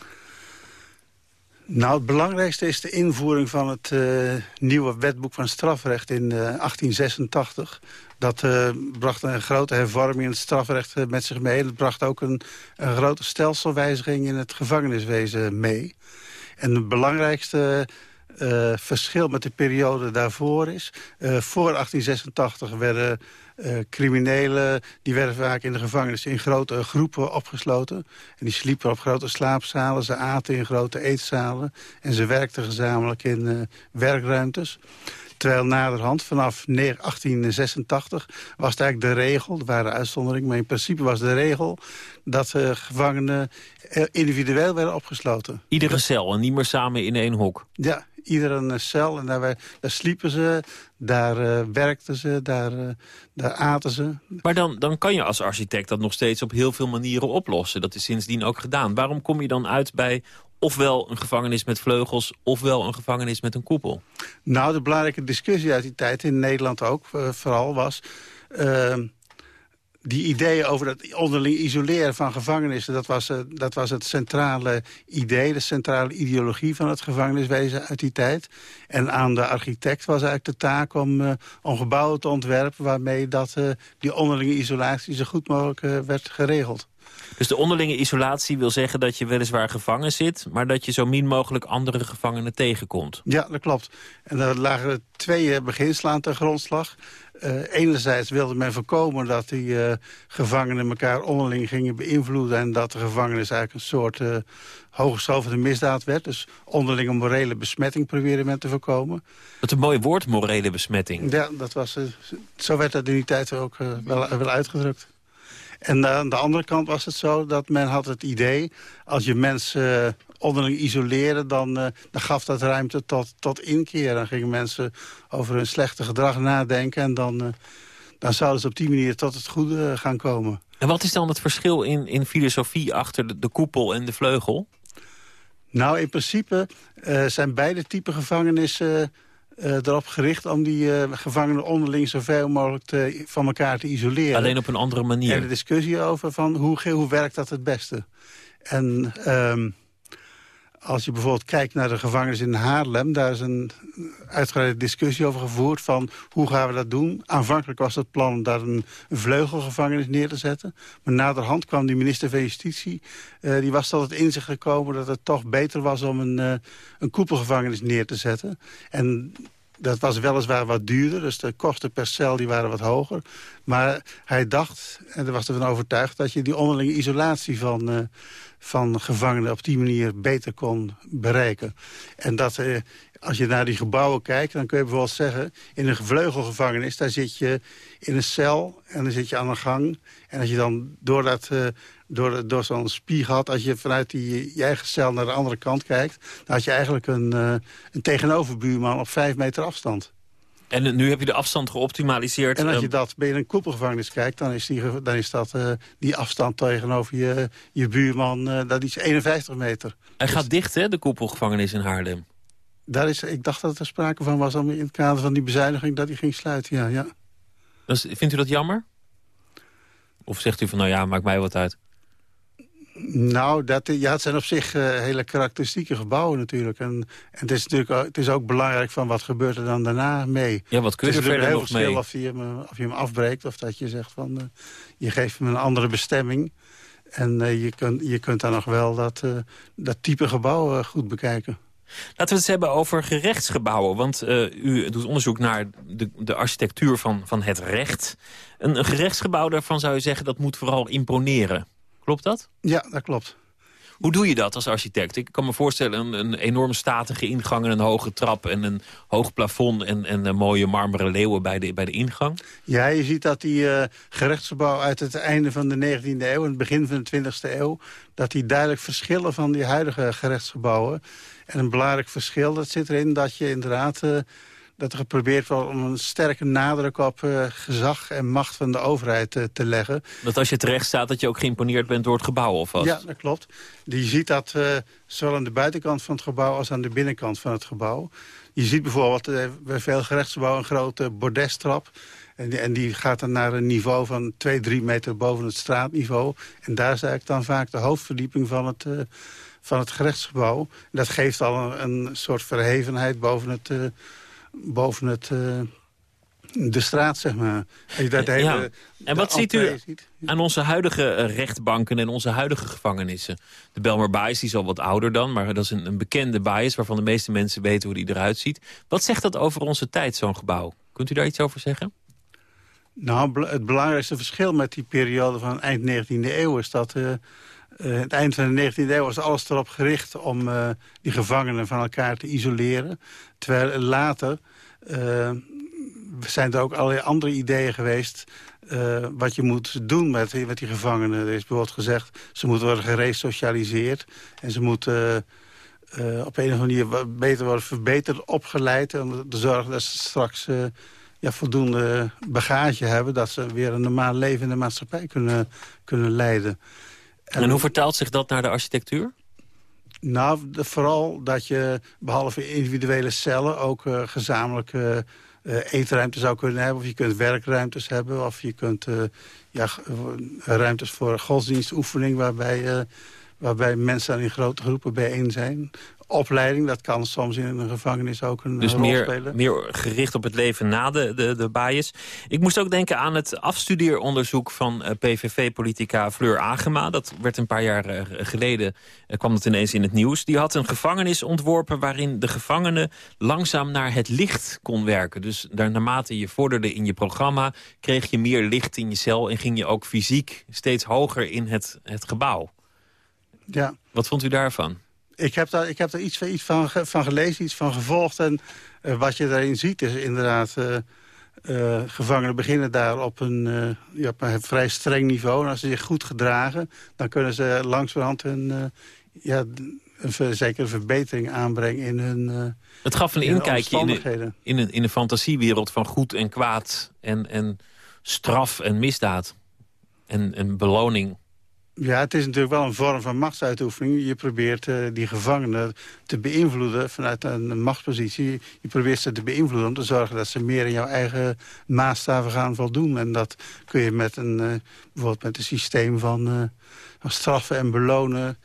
Nou, het belangrijkste is de invoering van het uh, nieuwe wetboek van strafrecht in uh, 1886. Dat uh, bracht een grote hervorming in het strafrecht eh, met zich mee. Dat bracht ook een, een, grote stelselwijziging in het gevangeniswezen mee. En het belangrijkste verschil met de periode daarvoor is... voor 1886 werden uh, criminelen die werden vaak in de gevangenis in grote groepen opgesloten. En die sliepen op grote slaapzalen, ze aten in grote eetzalen... en ze werkten gezamenlijk in werkruimtes. Terwijl naderhand, vanaf 1886, was het eigenlijk de regel... er waren uitzonderingen, maar in principe was de regel... dat uh, gevangenen individueel werden opgesloten. Iedere cel en niet meer samen in één hok? Ja, ieder een cel. En daar, daar sliepen ze, daar uh, werkten ze, daar, uh, daar aten ze. Maar dan, dan kan je als architect dat nog steeds op heel veel manieren oplossen. Dat is sindsdien ook gedaan. Waarom kom je dan uit bij ofwel een gevangenis met vleugels... ofwel een gevangenis met een koepel? Nou, de belangrijke discussie uit die tijd, in Nederland ook uh, vooral, was die ideeën over dat onderling isoleren van gevangenissen... Dat was, uh, dat was het centrale idee, de centrale ideologie van het gevangeniswezen uit die tijd. En aan de architect was eigenlijk de taak om, uh, om gebouwen te ontwerpen... waarmee dat, die onderlinge isolatie zo goed mogelijk werd geregeld. Dus de onderlinge isolatie wil zeggen dat je weliswaar gevangen zit... maar dat je zo min mogelijk andere gevangenen tegenkomt. Ja, dat klopt. En daar lagen twee beginselen aan ten grondslag. Uh, enerzijds wilde men voorkomen dat die uh, gevangenen elkaar onderling gingen beïnvloeden... en dat de gevangenis eigenlijk een soort uh, hooggeschofende misdaad werd. Dus onderlinge morele besmetting probeerde men te voorkomen. Wat een mooi woord, morele besmetting. Ja, dat was, zo werd dat in die tijd ook wel, wel uitgedrukt. En aan de andere kant was het zo dat men had het idee... als je mensen onderling isoleren, dan, uh, dan gaf dat ruimte tot, tot inkeer. Dan gingen mensen over hun slechte gedrag nadenken... en dan, uh, dan zouden ze op die manier tot het goede gaan komen. En wat is dan het verschil in, in filosofie achter de, de koepel en de vleugel? Nou, in principe uh, zijn beide typen gevangenissen... Uh, erop gericht om die uh, gevangenen onderling zoveel mogelijk te, van elkaar te isoleren. Alleen op een andere manier. En de discussie over van hoe, hoe werkt dat het beste. En um, als je bijvoorbeeld kijkt naar de gevangenis in Haarlem... daar is een uitgebreide discussie over gevoerd van hoe gaan we dat doen. Aanvankelijk was het plan om daar een, vleugelgevangenis neer te zetten. Maar naderhand kwam die minister van Justitie... Uh, die was tot het inzicht gekomen dat het toch beter was om een, uh, een koepelgevangenis neer te zetten. En dat was weliswaar wat duurder, dus de kosten per cel die waren wat hoger. Maar hij dacht, en er was ervan overtuigd... dat je die onderlinge isolatie van, uh, van gevangenen op die manier beter kon bereiken. En dat uh, als je naar die gebouwen kijkt, dan kun je bijvoorbeeld zeggen... in een gevleugelgevangenis, daar zit je in een cel en dan zit je aan een gang. En als je dan door, dat, uh, door, door zo'n spiegat, als je vanuit die, je eigen cel naar de andere kant kijkt... dan had je eigenlijk een, uh, een tegenoverbuurman op vijf meter afstand. En nu heb je de afstand geoptimaliseerd. En als je dat bij een koepelgevangenis kijkt... dan is, die, dan is dat, uh, die afstand tegenover je, je buurman uh, dat is 51 meter. Hij dus... gaat dicht, hè, de koepelgevangenis in Haarlem? Daar is, ik dacht dat er sprake van was om in het kader van die bezuiniging... dat hij ging sluiten, ja. ja. Dus, vindt u dat jammer? Of zegt u van, nou ja, maakt mij wat uit? Nou, dat, ja, het zijn op zich uh, hele karakteristieke gebouwen natuurlijk. En, en het, is natuurlijk het is ook belangrijk van wat gebeurt er dan daarna mee. Ja, wat kun je er verder nog mee? Of je, hem, of je hem afbreekt of dat je zegt van... Uh, je geeft hem een andere bestemming. En uh, je, kunt, je kunt dan nog wel dat, dat type gebouw goed bekijken. Laten we het eens hebben over gerechtsgebouwen. Want u doet onderzoek naar de, de architectuur van, van het recht. Een, een gerechtsgebouw daarvan zou je zeggen... dat moet vooral imponeren. Klopt dat? Ja, dat klopt. Hoe doe je dat als architect? Ik kan me voorstellen een, een enorm statige ingang en een hoge trap... en een hoog plafond en, en een mooie marmeren leeuwen bij de, bij de ingang. Ja, je ziet dat die uh, gerechtsgebouw uit het einde van de 19e eeuw... en het begin van de 20e eeuw... dat die duidelijk verschillen van die huidige gerechtsgebouwen. En een belangrijk verschil dat zit erin dat je inderdaad... Uh, dat er geprobeerd wordt om een sterke nadruk op uh, gezag en macht van de overheid uh, te leggen. Dat als je terecht staat dat je ook geïmponeerd bent door het gebouw of wat? Ja, dat klopt. Je ziet dat uh, zowel aan de buitenkant van het gebouw als aan de binnenkant van het gebouw. Je ziet bijvoorbeeld bij veel gerechtsgebouwen een grote bordestrap. En die, en die gaat dan naar een niveau van 2, 3 meter boven het straatniveau. En daar is eigenlijk dan vaak de hoofdverdieping van het, van het gerechtsgebouw. Dat geeft al een, een soort verhevenheid boven het boven het, uh, de straat, zeg maar. Dat hele, ja. En wat ziet u aan onze huidige uh, rechtbanken en onze huidige gevangenissen? De Belmer Bias is al wat ouder dan, maar dat is een, een bekende bias... waarvan de meeste mensen weten hoe die eruit ziet. Wat zegt dat over onze tijd, zo'n gebouw? Kunt u daar iets over zeggen? Nou, het belangrijkste verschil met die periode van eind 19e eeuw... is dat uh, het eind van de 19e eeuw was alles erop gericht... om uh, die gevangenen van elkaar te isoleren. Terwijl later uh, zijn er ook allerlei andere ideeën geweest... Wat je moet doen met, die gevangenen. Er is bijvoorbeeld gezegd, ze moeten worden geresocialiseerd... en ze moeten op een of andere manier beter worden verbeterd, opgeleid... om te zorgen dat ze straks ja, voldoende bagage hebben... dat ze weer een normaal leven in de maatschappij kunnen, kunnen leiden. En, hoe vertaalt zich dat naar de architectuur? Nou, vooral dat je behalve individuele cellen ook uh, gezamenlijke uh, eetruimte zou kunnen hebben. Of je kunt werkruimtes hebben. Of je kunt ja, ruimtes voor godsdienstoefening waarbij, waarbij mensen in grote groepen bijeen zijn opleiding. Dat kan soms in een gevangenis ook een dus rol meer, spelen. meer gericht op het leven na de, de, de bias. Ik moest ook denken aan het afstudeeronderzoek van uh, PVV-politica Fleur Agema. Dat werd een paar jaar uh, geleden, uh, kwam dat ineens in het nieuws. Die had een gevangenis ontworpen waarin de gevangene langzaam naar het licht kon werken. Dus daar, naarmate je vorderde in je programma, kreeg je meer licht in je cel... en ging je ook fysiek steeds hoger in het, het gebouw. Ja. Wat vond u daarvan? Ik heb daar, ik heb daar iets, iets van, van gelezen, iets van gevolgd. En uh, wat je daarin ziet is inderdaad... Uh, uh, gevangenen beginnen daar op een, ja, op een vrij streng niveau. En als ze zich goed gedragen, dan kunnen ze langzamerhand een, ja, een zekere verbetering aanbrengen in hun Het gaf een inkijkje in, de, in, fantasiewereld van goed en kwaad... en, en straf en misdaad en, en beloning. Ja, het is natuurlijk wel een vorm van machtsuitoefening. Je probeert uh, die gevangenen te beïnvloeden vanuit een machtspositie. Je probeert ze te beïnvloeden om te zorgen dat ze meer in jouw eigen maatstaven gaan voldoen. En dat kun je met een, uh, bijvoorbeeld met een systeem van, van straffen en belonen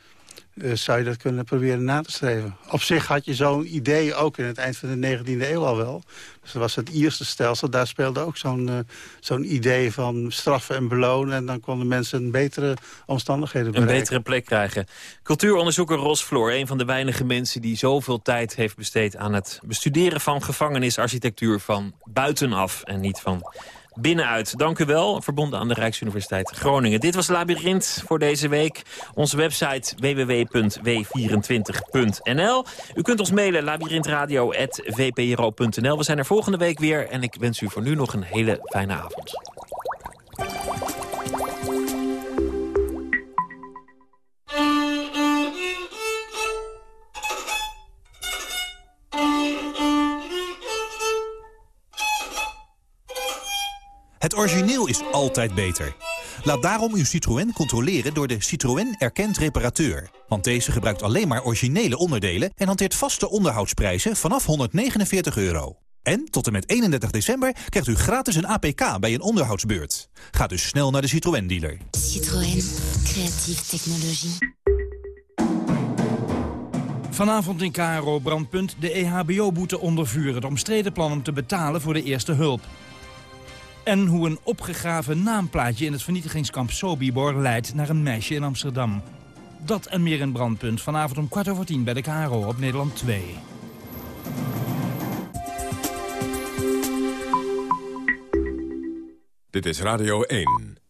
uh, zou je dat kunnen proberen na te streven. Op zich had je zo'n idee ook in het eind van de 19e eeuw al wel. Dus dat was het Ierse stelsel. Daar speelde ook zo'n uh, zo'n idee van straffen en belonen. En dan konden mensen een betere omstandigheden bereiken. Een betere plek krijgen. Cultuuronderzoeker Ros Floor, een van de weinige mensen... die zoveel tijd heeft besteed aan het bestuderen van gevangenisarchitectuur... van buitenaf en niet van binnenuit. Dank u wel, verbonden aan de Rijksuniversiteit Groningen. Dit was Labyrinth voor deze week. Onze website www.w24.nl. U kunt ons mailen labyrinthradio.vpro.nl. We zijn er volgende week weer en ik wens u voor nu nog een hele fijne avond. Het origineel is altijd beter. Laat daarom uw Citroën controleren door de Citroën Erkend Reparateur. Want deze gebruikt alleen maar originele onderdelen... en hanteert vaste onderhoudsprijzen vanaf 149 euro. En tot en met 31 december krijgt u gratis een APK bij een onderhoudsbeurt. Ga dus snel naar de Citroën dealer. Citroën, creatieve technologie. Vanavond in KRO Brandpunt de EHBO-boete onder vuur. Het omstreden plan om te betalen voor de eerste hulp. En hoe een opgegraven naamplaatje in het vernietigingskamp Sobibor leidt naar een meisje in Amsterdam. Dat en meer in Brandpunt. Vanavond om kwart over tien bij de KRO op Nederland 2. Dit is Radio 1.